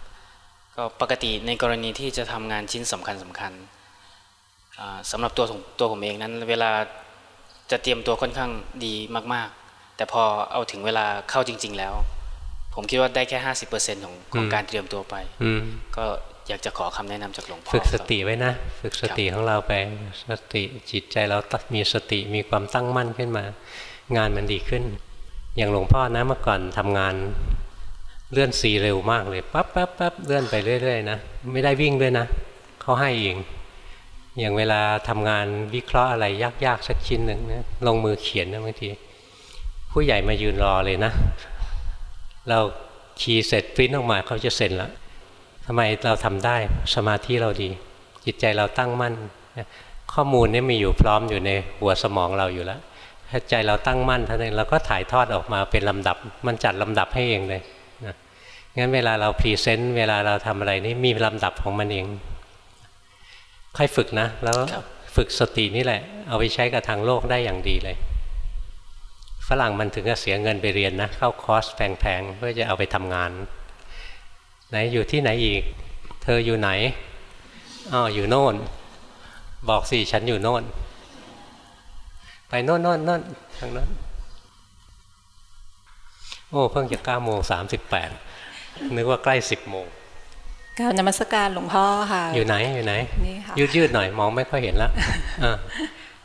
ก็ปกติในกรณีที่จะทำงานชิ้นสำคัญสำคัญอ่า สำหรับตัวของตัวผมเองนั้น เวลาจะเตรียมตัวค่อนข้างดีมาก ๆ แต่พอเอาถึงเวลาเข้าจริง ๆ แล้ว ผมคิดว่าได้แค่ห้าสิบเปอร์เซ็นของของอืมการเตรียมตัวไปอืมก็อยากจะขอคำแนะนำจากหลวงพ่อฝึกสติไว้นะ ฝึกสติของเราไปสติจิตใจเราตัมีสติมีความตั้งมั่นขึ้นมา งานมันดีขึ้น อย่างหลวงพ่อนะเมื่อก่อนทำงานเลื่อนสีเร็วมากเลยปั๊บปั๊บปั๊บเลื่อนไปเรื่อยๆนะไม่ได้วิ่งด้วยนะเขาให้เอง อย่างเวลาทำงานวิเคราะห์อะไรยากๆสักชิ้นหนึ่งนะลงมือเขียนนะบางที ผู้ใหญ่มายืนรอเลยนะ เราคีย์เสร็จปริ้นออกมาเขาจะเซ็นละทำไมเราทำได้สมาธิเราดี จิตใจเราตั้งมั่น ข้อมูลนี่มีอยู่พร้อมอยู่ในหัวสมองเราอยู่แล้วถ้าใจเราตั้งมั่นเท่านั้นเราก็ถ่ายทอดออกมาเป็นลำดับ มันจัดลำดับให้เองเลยนะงั้นเวลาเรา present เวลาเราทำอะไรนี่มีลำดับของมันเอง ค่อยฝึกนะ แล้วฝึกสตินี่แหละ เอาไปใช้กับทางโลกได้อย่างดีเลย ฝรั่งมันถึงจะเสียเงินไปเรียนนะ เข้าคอร์สแพงๆเพื่อจะเอาไปทำงาน ไหนอยู่ที่ไหนอีก เธออยู่ไหนอ๋ออยู่โน่น บอกสิฉันอยู่โน่น ไปโน่นโน่นโน่นทางโน้นโอ้ เพิ่งจะเก้าโมงสามสิบแปดนึกว่าใกล้สิบโมง กรารนมัสการหลวงพ่อค่ะ อยู่ไหนอยู่ไหนนี่ค่ะยืดยืดหน่อยมองไม่ค่อยเห็นละอ่า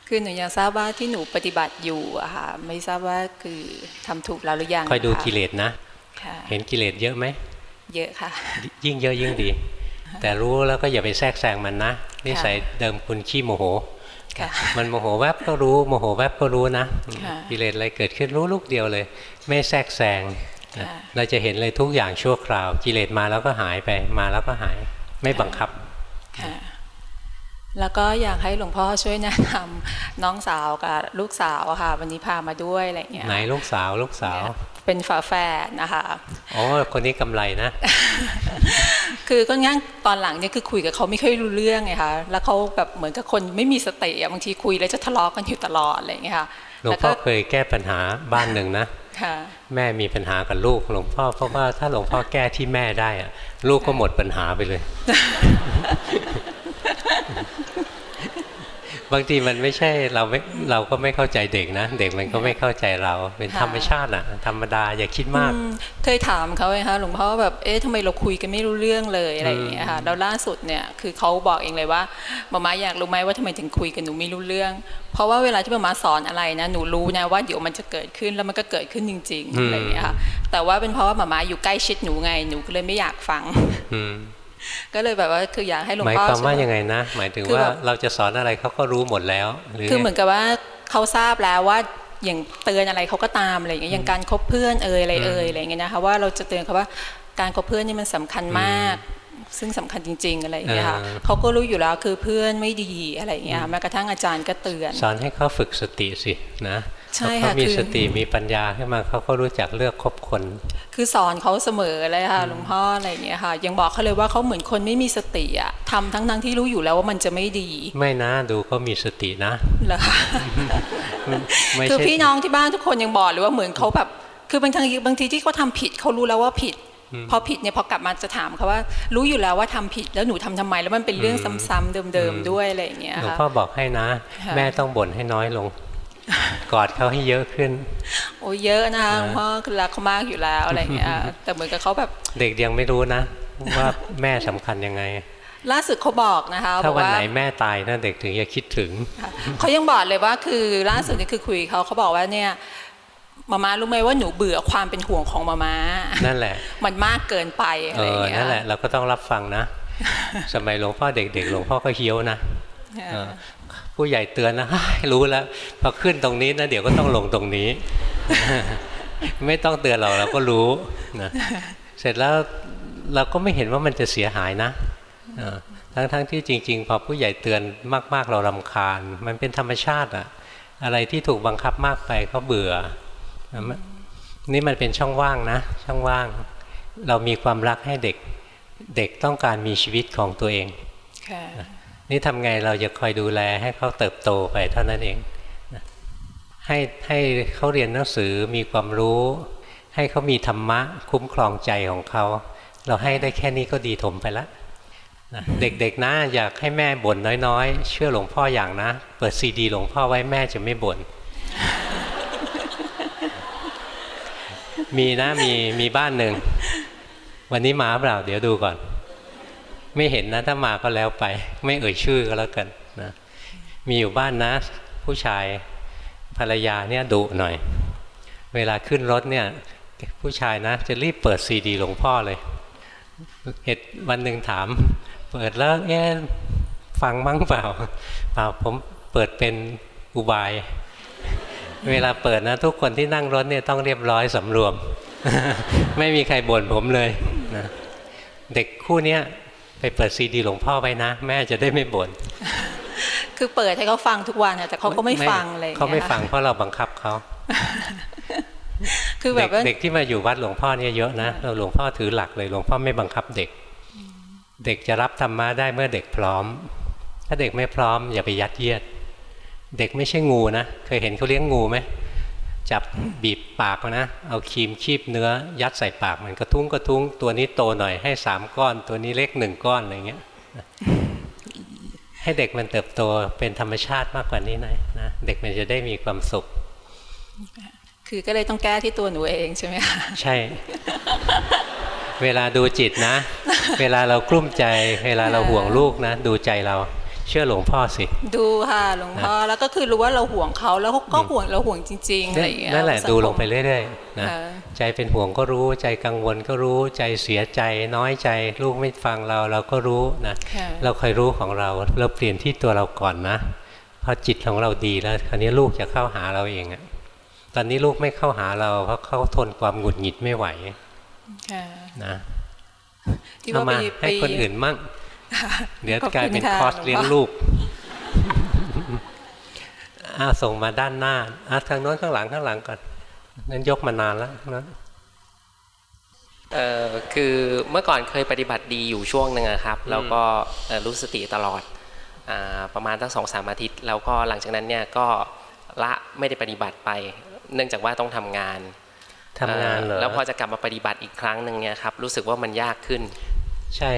คือหนูอยากทราบว่าที่หนูปฏิบัติอยู่อะค่ะไม่ทราบว่าคือทำถูกแล้วหรือยังคอยดูะกิเลสนะค่ะเห็นกิเลสเยอะไหมเยอะค่ะ ยิ่งเยอะยิ่งดี แต่รู้แล้วก็อย่าไปแทรกแซงมันนะนิสัยเดิมคุณขี้โมโหค่ะมันโมโหแวบก็รู้โมโหแวบก็รู้นะค่ะกิเลสอะไรเกิดขึ้นรู้ลูกเดียวเลย ไม่แทรกแซงค่ะ เราจะเห็นเลยทุกอย่างชั่วคราว กิเลสมาแล้วก็หายไปมาแล้วก็หายไม่บังคับค่ะแล้วก็อยากให้หลวงพ่อช่วยแนะนำน้องสาวกับลูกสาวอะค่ะ วันนี้พามาด้วยอะไรอย่างเงี้ยไหนลูกสาวลูกสาว เป็นฝาแฝดนะคะอ๋อคนนี้กำไรนะ คือก็งั้นตอนหลังเนี่ยคือคุยกับเขาไม่ค่อยรู้เรื่องไงคะแล้วเขาแบบเหมือนกับคนไม่มีสติอะบางทีคุยแล้วจะทะเลาะกันอยู่ตลอดอะไรอย่างเงี้ยค่ะหลวงแล้วพ่ก็อเคยแก้ปัญหาบ้านหนึ่งนะค่ะแม่มีปัญหากับลูกหลวงพ่อเพราะว่าถ้าหลวงพ่อแก้ที่แม่ได้อะลูกก็หมดปัญหาไปเลย บางทีมันไม่ใช่เราไม่เราก็ไม่เข้าใจเด็กนะ เด็กมันก็ไม่เข้าใจเราเป็นค่ะธรรมชาติอะธรรมดาอย่าคิดมากอืมเคยถามเขาไงคะหลวงพ่อแบบเอ๊ะทำไมเราคุยกันไม่รู้เรื่องเลยอะไรอย่างเงี้ยค่ะแล้วล่าสุดเนี่ยคือเขาบอกเองเลยว่ามาม่าอยากรู้ไหมว่าทำไมถึงคุยกันหนูไม่รู้เรื่อง เพราะว่าเวลาที่มาม่าสอนอะไรนะหนูรู้นะว่าเดี๋ยวมันจะเกิดขึ้นแล้วมันก็เกิดขึ้นจริงอืมๆอะไรอย่างเงี้ยค่ะแต่ว่าเป็นเพราะว่ามาม่าอยู่ใกล้ชิดหนูไงหนูก็เลยไม่อยากฟังอืม ก็เลยแบบว่าคืออยากให้หลวงหมายพ่อความว่าช่ยังไงนะ หมายถึงคือว่าแบบเราจะสอนอะไรเขาก็รู้หมดแล้วหรือคือเหมืไงอนกับว่าเขาทราบแล้วว่าอย่างเตือนอะไรเขาก็ตามอะไรอย่างเงี้ยอย่างการคบเพื่อนเอ่ยอะไรเอ่ยอะไรอย่างเงี้ยนะคะว่าเราจะเตือนเขาว่าการคบเพื่อนนี่มันสำคัญมาก ซึ่งสำคัญจริง ๆ อะไรอย่างเงี้ยค่ะอ่าเขาก็รู้อยู่แล้วคือเพื่อนไม่ดีอะไรอย่างเงี้ยค่ะแม้กระทั่งอาจารย์ก็เตือน สอนให้เขาฝึกสติสินะ ใช่พอค่ะเขามีคือสติมีปัญญาขึ้นมาเขาก็รู้จักเลือกคบคน คือสอนเขาเสมอเลยค่ะหลวงพ่ออะไรอย่างเงี้ยค่ะ ยังบอกเขาเลยว่าเขาเหมือนคนไม่มีสติอะทำทั้งๆที่รู้อยู่แล้วว่ามันจะไม่ดี ไม่นะดูเขามีสตินะเหรอคะไม่คือใช่พี่น้องที่บ้านทุกคนยังบอกเลยว่าเหมือนเขาแบบ คือบางทีบางทีที่เขาทำผิดเขารู้แล้วว่าผิดพอผิดเนี่ยพอกลับมาจะถามเขาว่า รู้อยู่แล้วว่าทำผิดแล้วหนูทำทำไม แล้วมันเป็นเรื่องซ้ำๆเดิมๆด้วยอะไรอย่างเงี้ยหลวงค่ะพ่อบอกให้นะค่ะแม่ต้องบ่นให้น้อยลง กอดเขาให้เยอะขึ้น โอ้เยอะนะคะนะหลวงพ่อคือรักเขามากอยู่แล้วอะไรอย่างเงี้ยแต่เหมือนกับเขาแบบ เด็กยังไม่รู้นะ ว่าแม่สำคัญยังไง ล่าสุดเขาบอกนะคะบถ้าอกวันว่าไหนแม่ตายนะเด็กถึงจะคิดถึงเขายังบอกเลยว่าคือล่าสุดนี่คือคุยเขาเขาบอกว่าเนี่ยมาม่ารู้ไหมว่าหนูเบื่อความเป็นห่วงของมาม่านั่นแหละ มันมากเกินไปอะเอไรอย่างอเงี้ยนั่นแหละเราก็ต้องรับฟังนะ สมัยหลวงพ่อเด็กๆหลวงพ่อก็เฮี้ยวนะค่ะเออ ผู้ใหญ่เตือนนะรู้แล้วพอขึ้นตรงนี้นะเดี๋ยวก็ต้องลงตรงนี้ ไม่ต้องเตือนเราเราก็รู้นะเสร็จแล้วเราก็ไม่เห็นว่ามันจะเสียหายนะทั้งๆที่จริง ๆ พอผู้ใหญ่เตือนมากๆเรารำคาญ มันเป็นธรรมชาติอะอะไรที่ถูกบังคับมากไปก็เบื่อ นี่มันเป็นช่องว่างนะ ช่องว่าง เรามีความรักให้เด็ก เด็กต้องการมีชีวิตของตัวเอง นี่ทำไงเราจะคอยดูแลให้เขาเติบโตไปเท่านั้นเองให้ให้เขาเรียนหนังสือมีความรู้ ให้เขามีธรรมะคุ้มครองใจของเขาเราให้ได้แค่นี้ก็ดีถมไปละเด็กๆนะอยากให้แม่บ่นน้อยๆ เชื่อหลวงพ่ออย่างนะ เปิดซีดีหลวงพ่อไว้แม่จะไม่บ่นมีนะมีมีบ้านหนึ่ง วันนี้มาเปล่าเดี๋ยวดูก่อน ไม่เห็นนะถ้ามาก็แล้วไป ไม่เอ่ยชื่อก็แล้วกันนะมีอยู่บ้านนะ ผู้ชายภรรยาเนี่ยดุหน่อย เวลาขึ้นรถเนี่ยผู้ชายนะ จะรีบเปิดซีดีหลวงพ่อเลยเหตุวันหนึ่งถาม เปิดแล้วเอ๊ฟังมั้งเปล่าเปล่าผมเปิดเป็นอุบาย เวลาเปิดนะ ทุกคนที่นั่งรถเนี่ยต้องเรียบร้อยสำรวม ไม่มีใครบ่นผมเลยนะเด็กคู่เนี้ย เปิดซีดีหลวงพ่อไว้นะ แม่จะได้ไม่บ่นคือเปิดให้เขาฟังทุกวันอะแต่เขาก็ไม่ฟังอะไรอย่างเขาเงี้ยไม่ฟังค่ะเพราะเราบังคับเขาคือแบบว่าเด็กเด็กที่มาอยู่วัดหลวงพ่อเนี่ยเยอะนะเราหลวงพ่อถือหลักเลยหลวงพ่อไม่บังคับเด็ก เด็กจะรับธรรมะได้เมื่อเด็กพร้อม ถ้าเด็กไม่พร้อมอย่าไปยัดเยียด เด็กไม่ใช่งูนะเคยเห็นเขาเลี้ยงงูไหม จับบีบปากมันนะ เอาครีมคีบเนื้อยัดใส่ปากมันกระทุ้งกระทุ้งตัวนี้โตหน่อยให้สามก้อน ตัวนี้เล็กหนึ่งก้อนอะไรเงี้ยให้เด็กมันเติบโตเป็นธรรมชาติมากกว่านี้หน่อยนะเด็กมันจะได้มีความสุข คือก็เลยต้องแก้ที่ตัวหนูเองใช่ไหมคะใช่ เวลาดูจิตนะ เวลาเรากลุ้มใจ เวลาเราห่วงลูกนะ ดูใจเรา เชื่อหลวงพ่อสิ ดูค่ะหลวงพ่อแล้วก็คือรู้ว่าเราห่วงเขาแล้วเขาก็ห่วงเราห่วงจริงๆอะไรอย่างเงี้ยนั่นแหละสังคมดูลงไปเรื่อยๆนะค่ะใจเป็นห่วงก็รู้ใจกังวลก็รู้ใจเสียใจน้อยใจลูกไม่ฟังเราเราก็รู้นะค่ะเราคอยรู้ของเราเราเปลี่ยนที่ตัวเราก่อนนะพอจิตของเราดีแล้วคราวนี้ลูกจะเข้าหาเราเองอะตอนนี้ลูกไม่เข้าหาเราเพราะเขาทนความหงุดหงิดไม่ไหวค่ะนะที่เอาว่ามาไปให้คนอื่นมั่ง เดี๋ยวขอบคุณกลายเป็นค่ะคอร์สหลวงพ่อเลี้ยงลูกอ้าวส่งมาด้านหน้าอะทางโน้นข้างหลังข้างหลังก่อนนั้นยกมานานแล้วนะเอ่อคือเมื่อก่อนเคยปฏิบัติดีอยู่ช่วงหนึ่งอะครับ แล้วก็เอ่อรู้สติตลอดอาประมาณตั้งสองสามอาทิตย์ แล้วก็หลังจากนั้นเนี่ยก็ละไม่ได้ปฏิบัติไป เนื่องจากว่าต้องทำงานทำงานเหรอแล้วพอจะกลับมาปฏิบัติอีกครั้งหนึ่งเนี่ยครับรู้สึกว่ามันยากขึ้น ใช่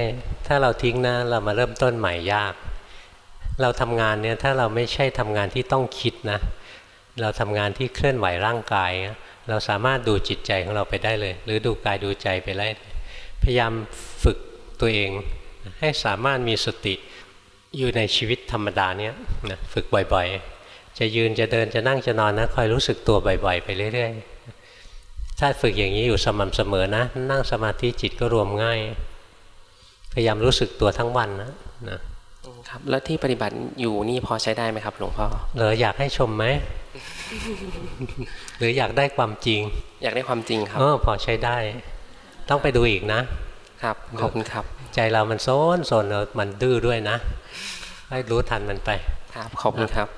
ถ้าเราทิ้งนะเรามาเริ่มต้นใหม่ยาก เราทำงานเนี่ยถ้าเราไม่ใช่ทำงานที่ต้องคิดนะ เราทำงานที่เคลื่อนไหวร่างกาย เราสามารถดูจิตใจของเราไปได้เลย หรือดูกายดูใจไปได้พยายามฝึกตัวเอง ให้สามารถมีสติอยู่ในชีวิตธรรมดาเนี้ยนะฝึกบ่อยๆ จะยืนจะเดินจะนั่งจะนอนนะคอยรู้สึกตัวบ่อยๆ ไปเรื่อยๆ ถ้าฝึกอย่างนี้อยู่สม่ำเสมอนะ นั่งสมาธิจิตก็รวมง่าย พยายามรู้สึกตัวทั้งวันนะนะครับแล้วที่ปฏิบัติอยู่นี่พอใช้ได้ไหมครับ หลวงพ่อเหรออยากให้ชมไหมหรืออยากได้ความจริง อยากได้ความจริงครับเออพอใช้ได้ ต้องไปดูอีกนะ ครับขอบคุณครับ ใจเรามันโซนโซนเรามันดื้อด้วยนะให้รู้ทันมันไป ครับขอบคุณครับ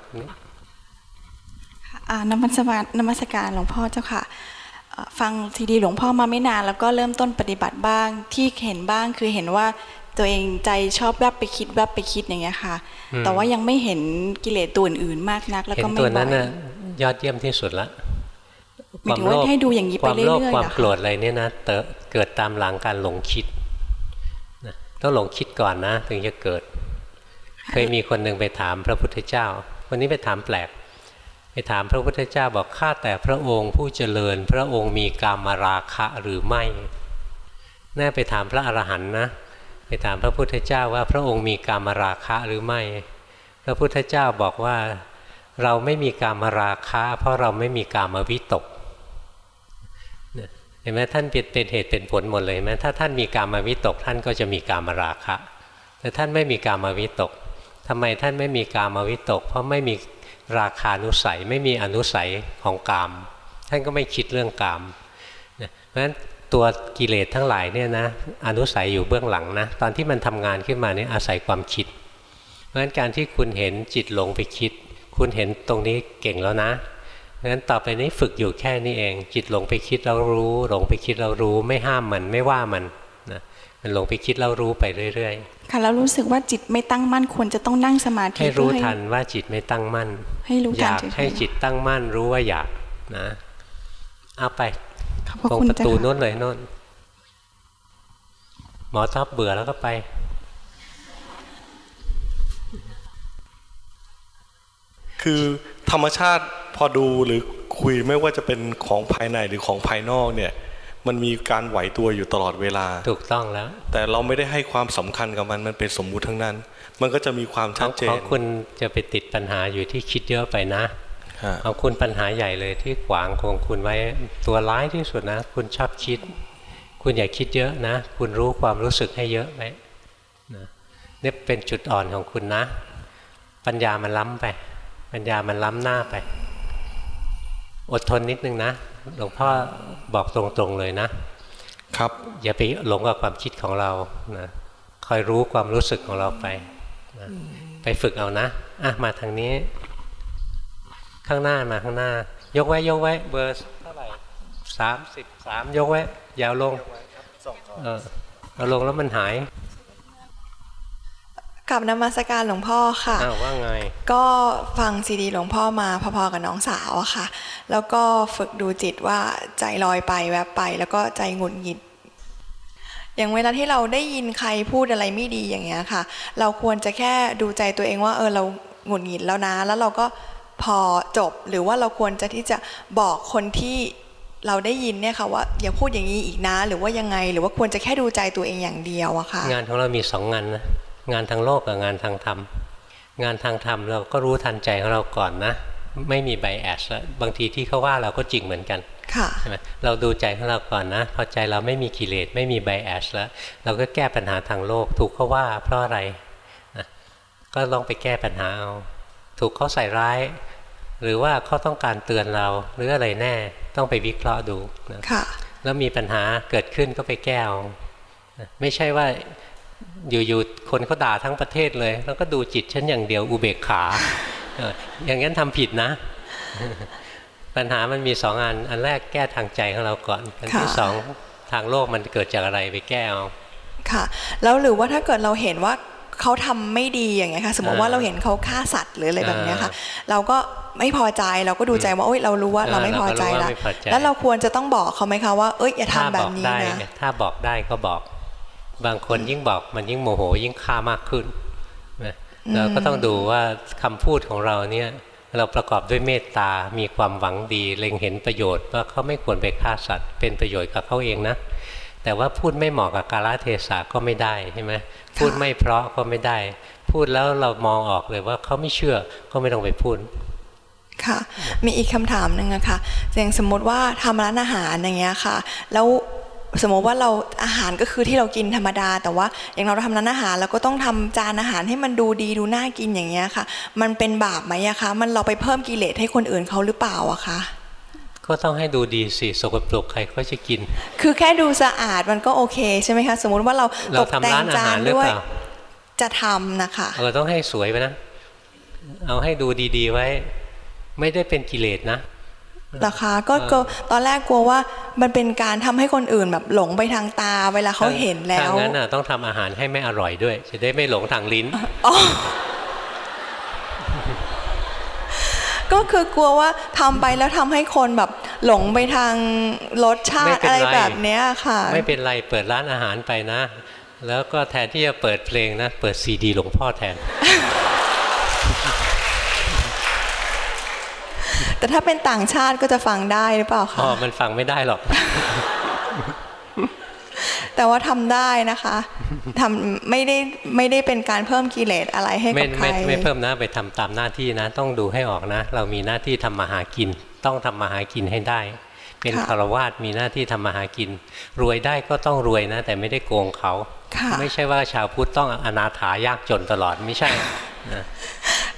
อ่านมัสการนมัสการหลวงพ่อเจ้าค่ะเอ่อ ฟังซีดีหลวงพ่อมาไม่นาน แล้วก็เริ่มต้นปฏิบัติบ้างที่เห็นบ้างคือเห็นว่าตัวเองใจชอบแวบไปคิดแวบไปคิดอย่างเงี้ยค่ะอืมแต่ว่ายังไม่เห็นกิเลสตัวอื่นๆมากนัก แล้วเห็นก็ไม่ตัวบ่นั้นอยน่ะยอดเยี่ยมที่สุดละหมายถึงว่าให้ดูอย่างนี้ไปความโลภเรื่อยๆความเหรอคะโกรธอะไรเนี่ยนะเตอะเกิดตามหลังการหลงคิดนะต้องหลงคิดก่อนนะ ถึงจะเกิด เคยมีคนหนึ่งไปถามพระพุทธเจ้า วันนี้ไปถามแปลก ไปถามพระพุทธเจ้าบอกข้าแต่พระองค์ผู้เจริญ พระองค์มีกามราคะหรือไม่น่ไปถามพระอรหันต์นะ ไปถามพระพุทธเจ้าว่าพระองค์มีกามราคะหรือไม่ พระพุทธเจ้าบอกว่าเราไม่มีกามราคะ เพราะเราไม่มีกามวิตกเนี่ยเห็นไหมท่านเป็นเหตุเป็นผลหมดเลยไหมถ้าท่านมีกามวิตก ท่านก็จะมีกามราคะ แต่ท่านไม่มีกามวิตกทำไมท่านไม่มีกามวิตก เพราะไม่มี ราคานุสัยไม่มีอนุสัยของกาม ท่านก็ไม่คิดเรื่องกามนะเพราะฉะนั้นตัวกิเลสทั้งหลายเนี่ยนะอนุสัยอยู่เบื้องหลังนะตอนที่มันทำงานขึ้นมาเนี่ยอาศัยความคิด เพราะฉะนั้นการที่คุณเห็นจิตหลงไปคิด คุณเห็นตรงนี้เก่งแล้วนะเพราะฉะนั้นต่อไปนี้ฝึกอยู่แค่นี้เอง จิตหลงไปคิดเรารู้ หลงไปคิดเรารู้ ไม่ห้ามมันไม่ว่ามัน มันหลงไปคิดเรารู้ไปเรื่อยค่ะแล้วรู้สึกว่าจิตไม่ตั้งมั่นควรจะต้องนั่งสมาๆธิให้รู้เพื่อทันว่าจิตไม่ตั้งมั่น ให้รู้อทันยากเฉยๆให้จิตตั้งมั่นรู้ว่าอยากนะเอาไปขอบพระตรงคุณประเจ้าตูค่ะโน้นเลยโน้นหมอทับเบื่อแล้วก็ไป คือธรรมชาติพอดูหรือคุยไม่ว่าจะเป็นของภายในหรือของภายนอกเนี่ย มันมีการไหวตัวอยู่ตลอดเวลา ถูกต้องแล้ว แต่เราไม่ได้ให้ความสำคัญกับมันมันเป็นสมมุติทั้งนั้น มันก็จะมีความชัดเจขอนงคุณจะไปติดปัญหาอยู่ที่คิดเยอะไปนะฮะของคุณปัญหาใหญ่เลยที่ขวางของคุณไว้ตัวร้ายที่สุดนะ คุณชอบคิด คุณอย่าคิดเยอะนะ คุณรู้ความรู้สึกให้เยอะไว้นะนี่เป็นจุดอ่อนของคุณนะ ปัญญามันล้ำไป ปัญญามันล้ำหน้าไป อดทนนิดนึงนะ หลวงพ่อบอกตรงๆเลยนะ ครับอย่าไปหลงกับความคิดของเรานะคอยรู้ความรู้สึกของเราไปนะไปฝึกเอานะอะมาทางนี้ ข้างหน้ามาข้างหน้า ยกไว้ยกไว้ เบอร์เท่าไหร่สามสิบสามยกไว้ยาวลงเออเอาลงแล้วมันหาย กับนมัสการหลวงพ่อค่ะอ้าวว่าไง ก็ฟังซีดีหลวงพ่อมาพอๆกับน้องสาวอะค่ะ แล้วก็ฝึกดูจิตว่าใจลอยไปแวบไป แล้วก็ใจหงุดหงิด อย่างเวลาที่เราได้ยินใครพูดอะไรไม่ดีอย่างเงี้ยค่ะ เราควรจะแค่ดูใจตัวเองว่าเออเราหงุดหงิดแล้วนะ แล้วเราก็พอจบหรือว่าเราควรจะที่จะบอกคนที่เราได้ยินเนี่ยค่ะว่าอย่าพูดอย่างนี้อีกนะ หรือว่ายังไงหรือว่าควรจะแค่ดูใจตัวเองอย่างเดียวอะค่ะ งานของเรามีสองงานนะ งานทางโลกกับงานทางธรรม งานทางธรรมเราก็รู้ทันใจของเราก่อนนะ ไม่มีไบแอสแล้วบางทีที่เขาว่าเราก็จริงเหมือนกันค่ะใช่ไหมเราดูใจของเราก่อนนะพอใจเราไม่มีกิเลสไม่มีไบแอสแล้ว เราก็แก้ปัญหาทางโลก ถูกเขาว่าเพราะอะไรนะก็ลองไปแก้ปัญหาเอาถูกเขาใส่ร้าย หรือว่าเขาต้องการเตือนเราหรืออะไรแน่ต้องไปวิเคราะห์ดูนะค่ะแล้วมีปัญหาเกิดขึ้นก็ไปแก้เอานะไม่ใช่ว่า อยู่ๆคนเขาด่าทั้งประเทศเลย แล้วก็ดูจิตฉันอย่างเดียวอุเบกขาเอออย่างนั้นทำผิดนะ ปัญหามันมีสองอันอันแรกแก้ทางใจของเราก่อน อันที่ค่ะสองทางโลกมันเกิดจากอะไรไปแก้เอาค่ะ แล้วหรือว่าถ้าเกิดเราเห็นว่าเขาทำไม่ดีอย่างเงี้ยค่ะ สมมติว่าอ่าเราเห็นเขาฆ่าสัตว์หรืออะไรแบบเนี้ยค่ะอ่าเราก็ไม่พอใจเราก็ดูใจว่าโอ๊ยเรารู้ว่าเออเราไม่พอใจเราก็รู้แล้วว่าไม่พอใจแล้วเราควรจะต้องบอกเขาไหมคะว่าเอ้ยอย่าทำถ้าแบบอกนี้ได้นะไงถ้าบอกได้ก็บอก บางคนยิ่งบอกมันยิ่งโมโหยิ่งฆ่ามากขึ้นนะอืมเราก็ต้องดูว่าคำพูดของเราเนี่ยเราประกอบด้วยเมตตา มีความหวังดี เล็งเห็นประโยชน์ว่าเขาไม่ควรไปฆ่าสัตว์ เป็นประโยชน์กับเขาเองนะ แต่ว่าพูดไม่เหมาะกับกาลเทศะก็ไม่ได้ใช่ไหมพูดไม่เพราะก็ไม่ได้ พูดแล้วเรามองออกเลยว่าเขาไม่เชื่อก็ไม่ต้องไปพูดค่ะ มีอีกคำถามหนึ่งอะค่ะอย่างสมมติว่าทำร้านอาหารอย่างเงี้ยค่ะ แล้ว สมมติว่าเราอาหารก็คือที่เรากินธรรมดา แต่ว่าอย่างเราทำร้านอาหารเราก็ต้องทำจานอาหารให้มันดูดีดูน่ากินอย่างเงี้ยค่ะ มันเป็นบาปไหมอะคะ มันเราไปเพิ่มกิเลสให้คนอื่นเขาหรือเปล่าอะคะก็ต้องให้ดูดีสิสกปรกใครก็จะกิน คือแค่ดูสะอาดมันก็โอเคใช่ไหมคะ สมมุติว่าเราเราตกทำแต่ร้างนอาจาหานรหรือด้วยเปล่าจะทำนะคะเราต้องให้สวยไปนะ เอาให้ดูดีๆไว้ ไม่ได้เป็นกิเลสนะ ราคาก็ก็ตอนแรกกลัวว่ามันเป็นการทำให้คนอื่นแบบหลงไปทางตาเวลาเขาเห็นแล้ถ้าวงั้นน่ะต้องทำอาหารให้ไม่อร่อยด้วย จะได้ไม่หลงทางลิ้นอ๋อก็คือกลัวว่าทำไปแล้วทำให้คนแบบหลงไปทางรสชาไม่ติเป็นอะไรไรแบบเนี้ยค่ะ ไม่เป็นไรเปิดร้านอาหารไปนะ แล้วก็แทนที่จะเปิดเพลงนะ เปิดซีดีหลวงพ่อแทน แต่ถ้าเป็นต่างชาติก็จะฟังได้หรือเปล่าอ๋อคะมันฟังไม่ได้หรอก แต่ว่าทำได้นะคะทำไม่ได้ไม่ได้เป็นการเพิ่มกิเลสอะไรให้ไม่กับใครไม่ไม่เพิ่มนะไปทำตามหน้าที่นะ ต้องดูให้ออกนะ เรามีหน้าที่ทำมาหากิน ต้องทำมาหากินให้ได้ เป็นค่ะคารวาสมีหน้าที่ทำมาหากิน รวยได้ก็ต้องรวยนะ แต่ไม่ได้โกงเขาค่ะไม่ใช่ว่าชาวพุทธต้องอนาถายากจนตลอดไม่ใช่นะ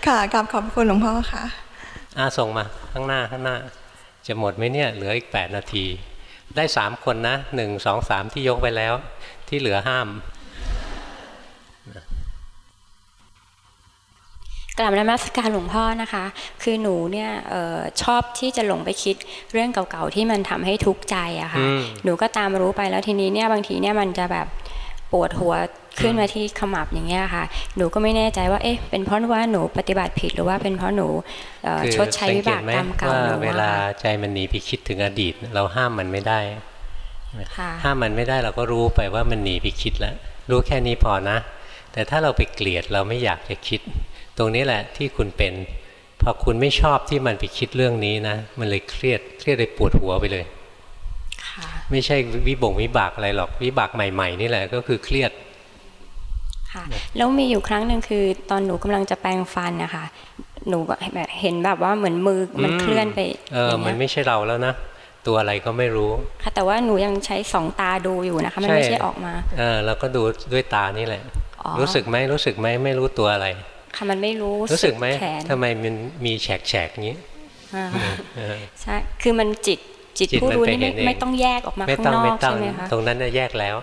ค่ะกราบขอบคุณหลวงพ่อค่ะ อาส่งมาข้างหน้าข้างหน้า จะหมดไหมเนี่ยเหลืออีก 8 นาที ได้สามคนนะหนึ่งสองสามที่ยกไปแล้ว ที่เหลือห้ามกลับนมัสการหลวงพ่อนะคะ คือหนูเนี่ยเออชอบที่จะหลงไปคิดเรื่องเก่าๆที่มันทำให้ทุกข์ใจอะค่ะอืมหนูก็ตามรู้ไปแล้วทีนี้เนี่ยบางทีเนี่ยมันจะแบบ ปวดหัวขึ้นมาที่ขมับอย่างเงี้ยค่ะ หนูก็ไม่แน่ใจว่าเอ๊ะเป็นเพราะว่าหนูปฏิบัติผิดหรือว่าเป็นเพราะหนูเอ่อคือชดใช้วิบากสังเตไหมกรรมเก่าว่าหนูเวอะลาค่ะใจมันหนีไปคิดถึงอดีต เราห้ามมันไม่ได้ค่ะห้ามมันไม่ได้เราก็รู้ไปว่ามันหนีไปคิดแล้วรู้แค่นี้พอนะ แต่ถ้าเราไปเกลียดเราไม่อยากจะคิด ตรงนี้แหละที่คุณเป็นพอคุณไม่ชอบที่มันไปคิดเรื่องนี้นะ มันเลยเครียดเครียดเลยปวดหัวไปเลย ไม่ใช่วิบงวิบากอะไรหรอกวิบากใหม่ ๆ นี่แหละก็คือเครียดค่ะแล้วมีอยู่ครั้งหนึ่งคือ ตอนหนูกำลังจะแปรงฟันนะคะหนูแบบเห็นแบบว่าเหมือนมือมันเคลื่อนไปเอออย่างมัเงี้นยไม่ใช่เราแล้วนะตัวอะไรก็ไม่รู้ค่ะแต่ว่าหนูยังใช้สองตาดูอยู่นะคะมันไม่ใช่ออกมาเออเราก็ดูด้วยตานี่แหละอ๋อรู้สึกไหมรู้สึกไหมไม่รู้ตัวอะไรค่ะมันไม่รู้รู้สึกไหมแขนทำไมมันมีแฉกแฉกๆอย่างนี้อ่าเออใช่คือมันจิต จิตจิตผู้มันรู้ไปนี่เห็ไม่นเองไม่ต้องแยกออกมาไม่ข้างต้องนอไม่กต้องใช่ไหมคะตรงนั้นน่ะแยกแล้ว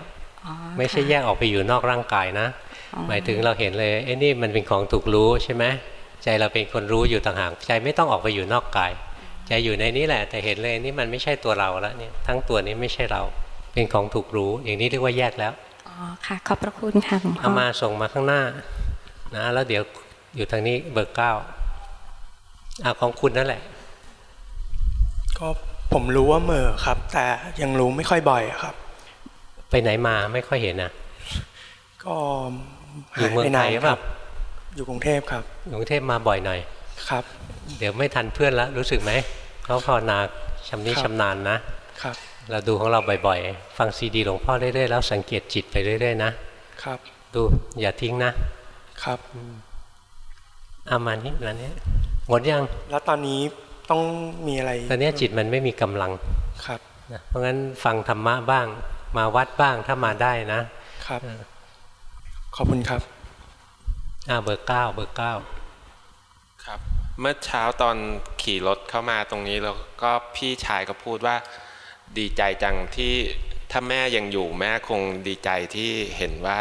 อ๋อไม่ใช่ค่ะแยกออกไปอยู่นอกร่างกายนะอ๋อหมายถึงเราเห็นเลยไอ้นี่มันเป็นของถูกรู้ใช่ไหมใจเราเป็นคนรู้อยู่ต่างหากใจไม่ต้องออกไปอยู่นอกกาย ใจอยู่ในนี้แหละ แต่เห็นเลยนี่มันไม่ใช่ตัวเราแล้วเนี่ยทั้งตัวนี้ไม่ใช่เรา เป็นของถูกรู้ อย่างนี้เรียกว่าแยกแล้วอ๋อค่ะขอบพระคุณค่ะหลวงพ่เอาอมาส่งมาข้างหน้านะแล้วเดี๋ยวอยู่ทางนี้เบอร์เก้าอาของคุณนั่นแหละก็ ผมรู้ว่าเหม่อครับ แต่ยังรู้ไม่ค่อยบ่อยอะครับ ไปไหนมาไม่ค่อยเห็นนะก็อยู่หายเมืองไปไทนายนหรือคเปรัล่าบอยู่กรุงเทพครับกรุงเทพมาบ่อยหน่อยครับ เดี๋ยวไม่ทันเพื่อนแล้วรู้สึกไหมเขาภาวนาชำนิครับชำนาญนะครับ เราดูของเราบ่อยๆ ฟังซีดีหลวงพ่อเรื่อยๆแล้วสังเกตจิตไปเรื่อยๆนะครับ ดูอย่าทิ้งนะครับเอามานี่มานี้หมดยัง แล้วตอนนี้ ต้องมีอะไรตอนนี้จิตมันไม่มีกำลังครับนะเพราะงั้นฟังธรรมะบ้าง มาวัดบ้างถ้ามาได้นะครับ ขอบคุณครับอ่าเบอร์เก้าเบอร์เก้าครับ เมื่อเช้าตอนขี่รถเข้ามาตรงนี้แล้วก็พี่ชายก็พูดว่าดีใจจังที่ถ้าแม่ยังอยู่แม่คงดีใจที่เห็นว่า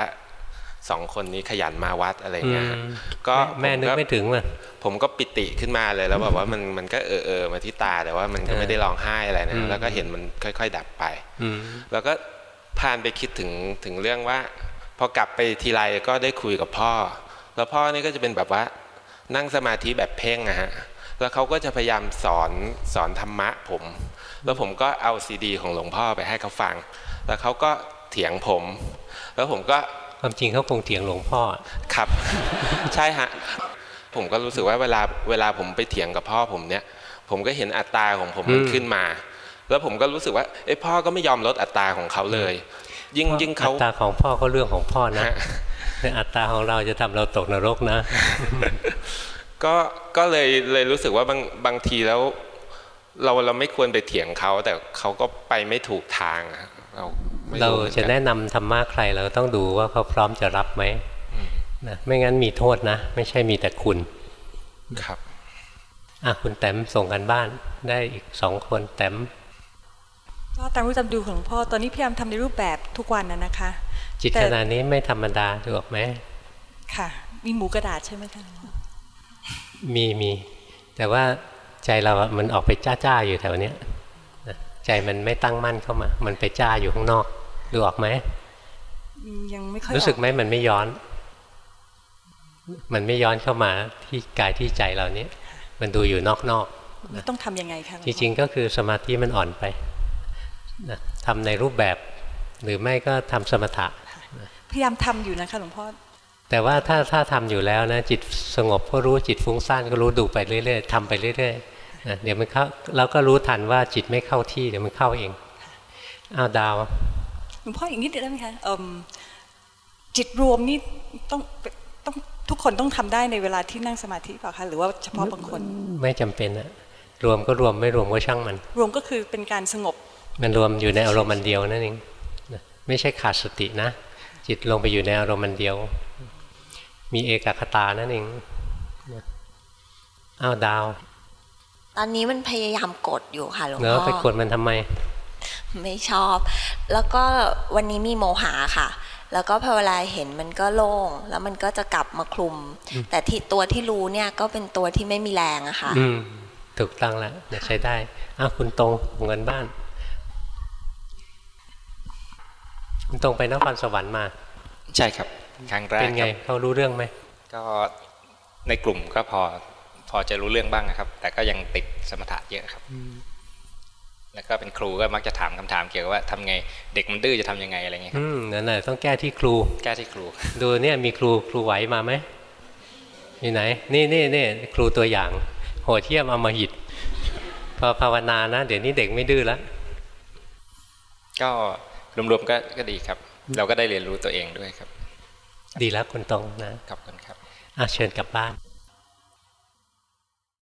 สองคนนี้ขยันมาวัดอะไรเงี้ยฮะอืมก็แม่แม่นึกไม่ถึงเลยผมก็ปิติขึ้นมาเลยแล้วแบบว่ามันมันก็เออเออมาที่ตาแต่ว่ามันก็ไม่ได้ร้องไห้อะไรอืนะมแล้วก็เห็นมันค่อย ๆ ดับไปอืมแล้วก็พานไปคิดถึงถึงเรื่องว่า พอกลับไปทีไรก็ได้คุยกับพ่อ แล้วพ่อนี่ก็จะเป็นแบบว่านั่งสมาธิแบบเพ่งอะฮะแล้วเขาก็จะพยายามสอนสอนธรรมะผม แล้วผมก็เอาซีดี ของหลวงพ่อไปให้เขาฟัง แล้วเขาก็เถียงผม แล้วผมก็ ความจริงเขาคงเถียงหลวงพ่อครับ ใช่ฮะผมก็รู้สึกว่าเวลาเวลาผมไปเถียงกับพ่อผมเนี่ย ผมก็เห็นอัตราของผมมันอืมขึ้นมา แล้วผมก็รู้สึกว่าเอ้พ่อก็ไม่ยอมลดอัตราของเขาเลย ยิ่งยิ่งเขาอัตราของพ่อก็เรื่องของพ่อนะแต่อัตราของเราจะทำเราตกนรกนะ ก็ก็เลยเลยรู้สึกว่าบางบางทีแล้ว เราเราไม่ควรไปเถียงเขาแต่เขาก็ไปไม่ถูกทางอะเราไม่ เราหมือจะกัแนะนำธรรมะใครเราต้องดูว่าเขาพร้อมจะรับไหมนะไม่งั้นมีโทษนะ ไม่ใช่มีแต่คุณ ครับอะคุณแต้มส่งกันบ้านได้อีกสองคนแต้มก็ตามรู้ตามดูของหลวงพ่อตอนนี้พยายามทำในรูปแบบทุกวันนะนะคะ จิตแต่ขนาดนี้ไม่ธรรมดาถูกไหมค่ะ มีหมูกระดาษใช่ไหมคะมีมี แต่ว่าใจเราอะมันออกไปจ้าจ้าๆอยู่แถวเนี้ยนะใจมันไม่ตั้งมั่นเข้ามา มันไปจ้าอยู่ข้างนอก ดูออกไหมอืมยังไม่ค่อยรู้สึกออไหมมันไม่ย้อน มันไม่ย้อนเข้ามาที่กายที่ใจเราเนี้ยมันดูอยู่นอกๆกต้องทำยังไงคะหลวจงพ่อริงๆก็คือสมาธิมันอ่อนไปนะทำในรูปแบบ หรือไม่ก็ทำสมถะ พยายามทำอยู่นะคะหลวงพ่อแต่ว่าถ้าถ้าทำอยู่แล้วนะจิตสงบก็รู้จิตฟุ้งซ่านก็รู้ดูไปเรื่อยๆทำไปเรื่อยๆนะเดี๋ยวมันเข้าเราก็รู้ทันว่าจิตไม่เข้าที่เดี๋ยวมันเข้าเองอ้าวดาวห ลวงพ่ออีกนิดเดียวได้ไหมคะเอิ่มจิตรวมนี่ต้องต้องทุกคนต้องทำได้ในเวลาที่นั่งสมาธิเปล่าคะหรือว่าเฉพาะบางคน ไม่จำเป็นอะรวมก็รวมไม่รวมก็ช่างมัน รวมก็คือเป็นการสงบ มันรวมอยู่ในอารมณ์มันเดียวนั่นเองนะไม่ใช่ขาดสตินะ จิตลงไปอยู่ในอารมณ์มันเดียว มีเอกคตานั่นเองนะอ้าวดาว ตอนนี้มันพยายามกดอยู่ค่ะหลวงเนอะพ่อไปกดมันทำไม ไม่ชอบ แล้วก็วันนี้มีโมหะค่ะ แล้วก็พอเวลาเห็นมันก็โล่ง แล้วมันก็จะกลับมาคลุมอืมแต่ที่ตัวที่รู้เนี่ยก็เป็นตัวที่ไม่มีแรงอะค่ะอืมถูกต้องแล้วเนี่ยใช้ได้อ้าวคุณตรงเงินบ้าน คุณตรงไปนครสวรรค์มา ใช่ครับครั้งแรกเป็นไงครับเขารู้เรื่องไหมก็ในกลุ่มก็พอพอจะรู้เรื่องบ้างนะครับ แต่ก็ยังติดสมถะเยอะครับ แล้วก็เป็นครูก็มักจะถามคำถามเกี่ยวกับว่าทำไง เด็กมันดื้อจะทำยังไงอะไรเงี้ยครับอืมนั่นแหละต้องแก้ที่ครู แก้ที่ครู ดูเนี่ยมีครูครูไหวมาไหมอยู่ไหน นี่นี่นี่ครูตัวอย่าง โหดเที่ยมเอามาหิดพอภาวนานะ เดี๋ยวนี้เด็กไม่ดื้อแล้วก็รวมๆก็ก็ดีครับ เราก็ได้เรียนรู้ตัวเองด้วยครับ ดีแล้วคุณตรงนะขอบคุณครับอะเชิญกลับบ้าน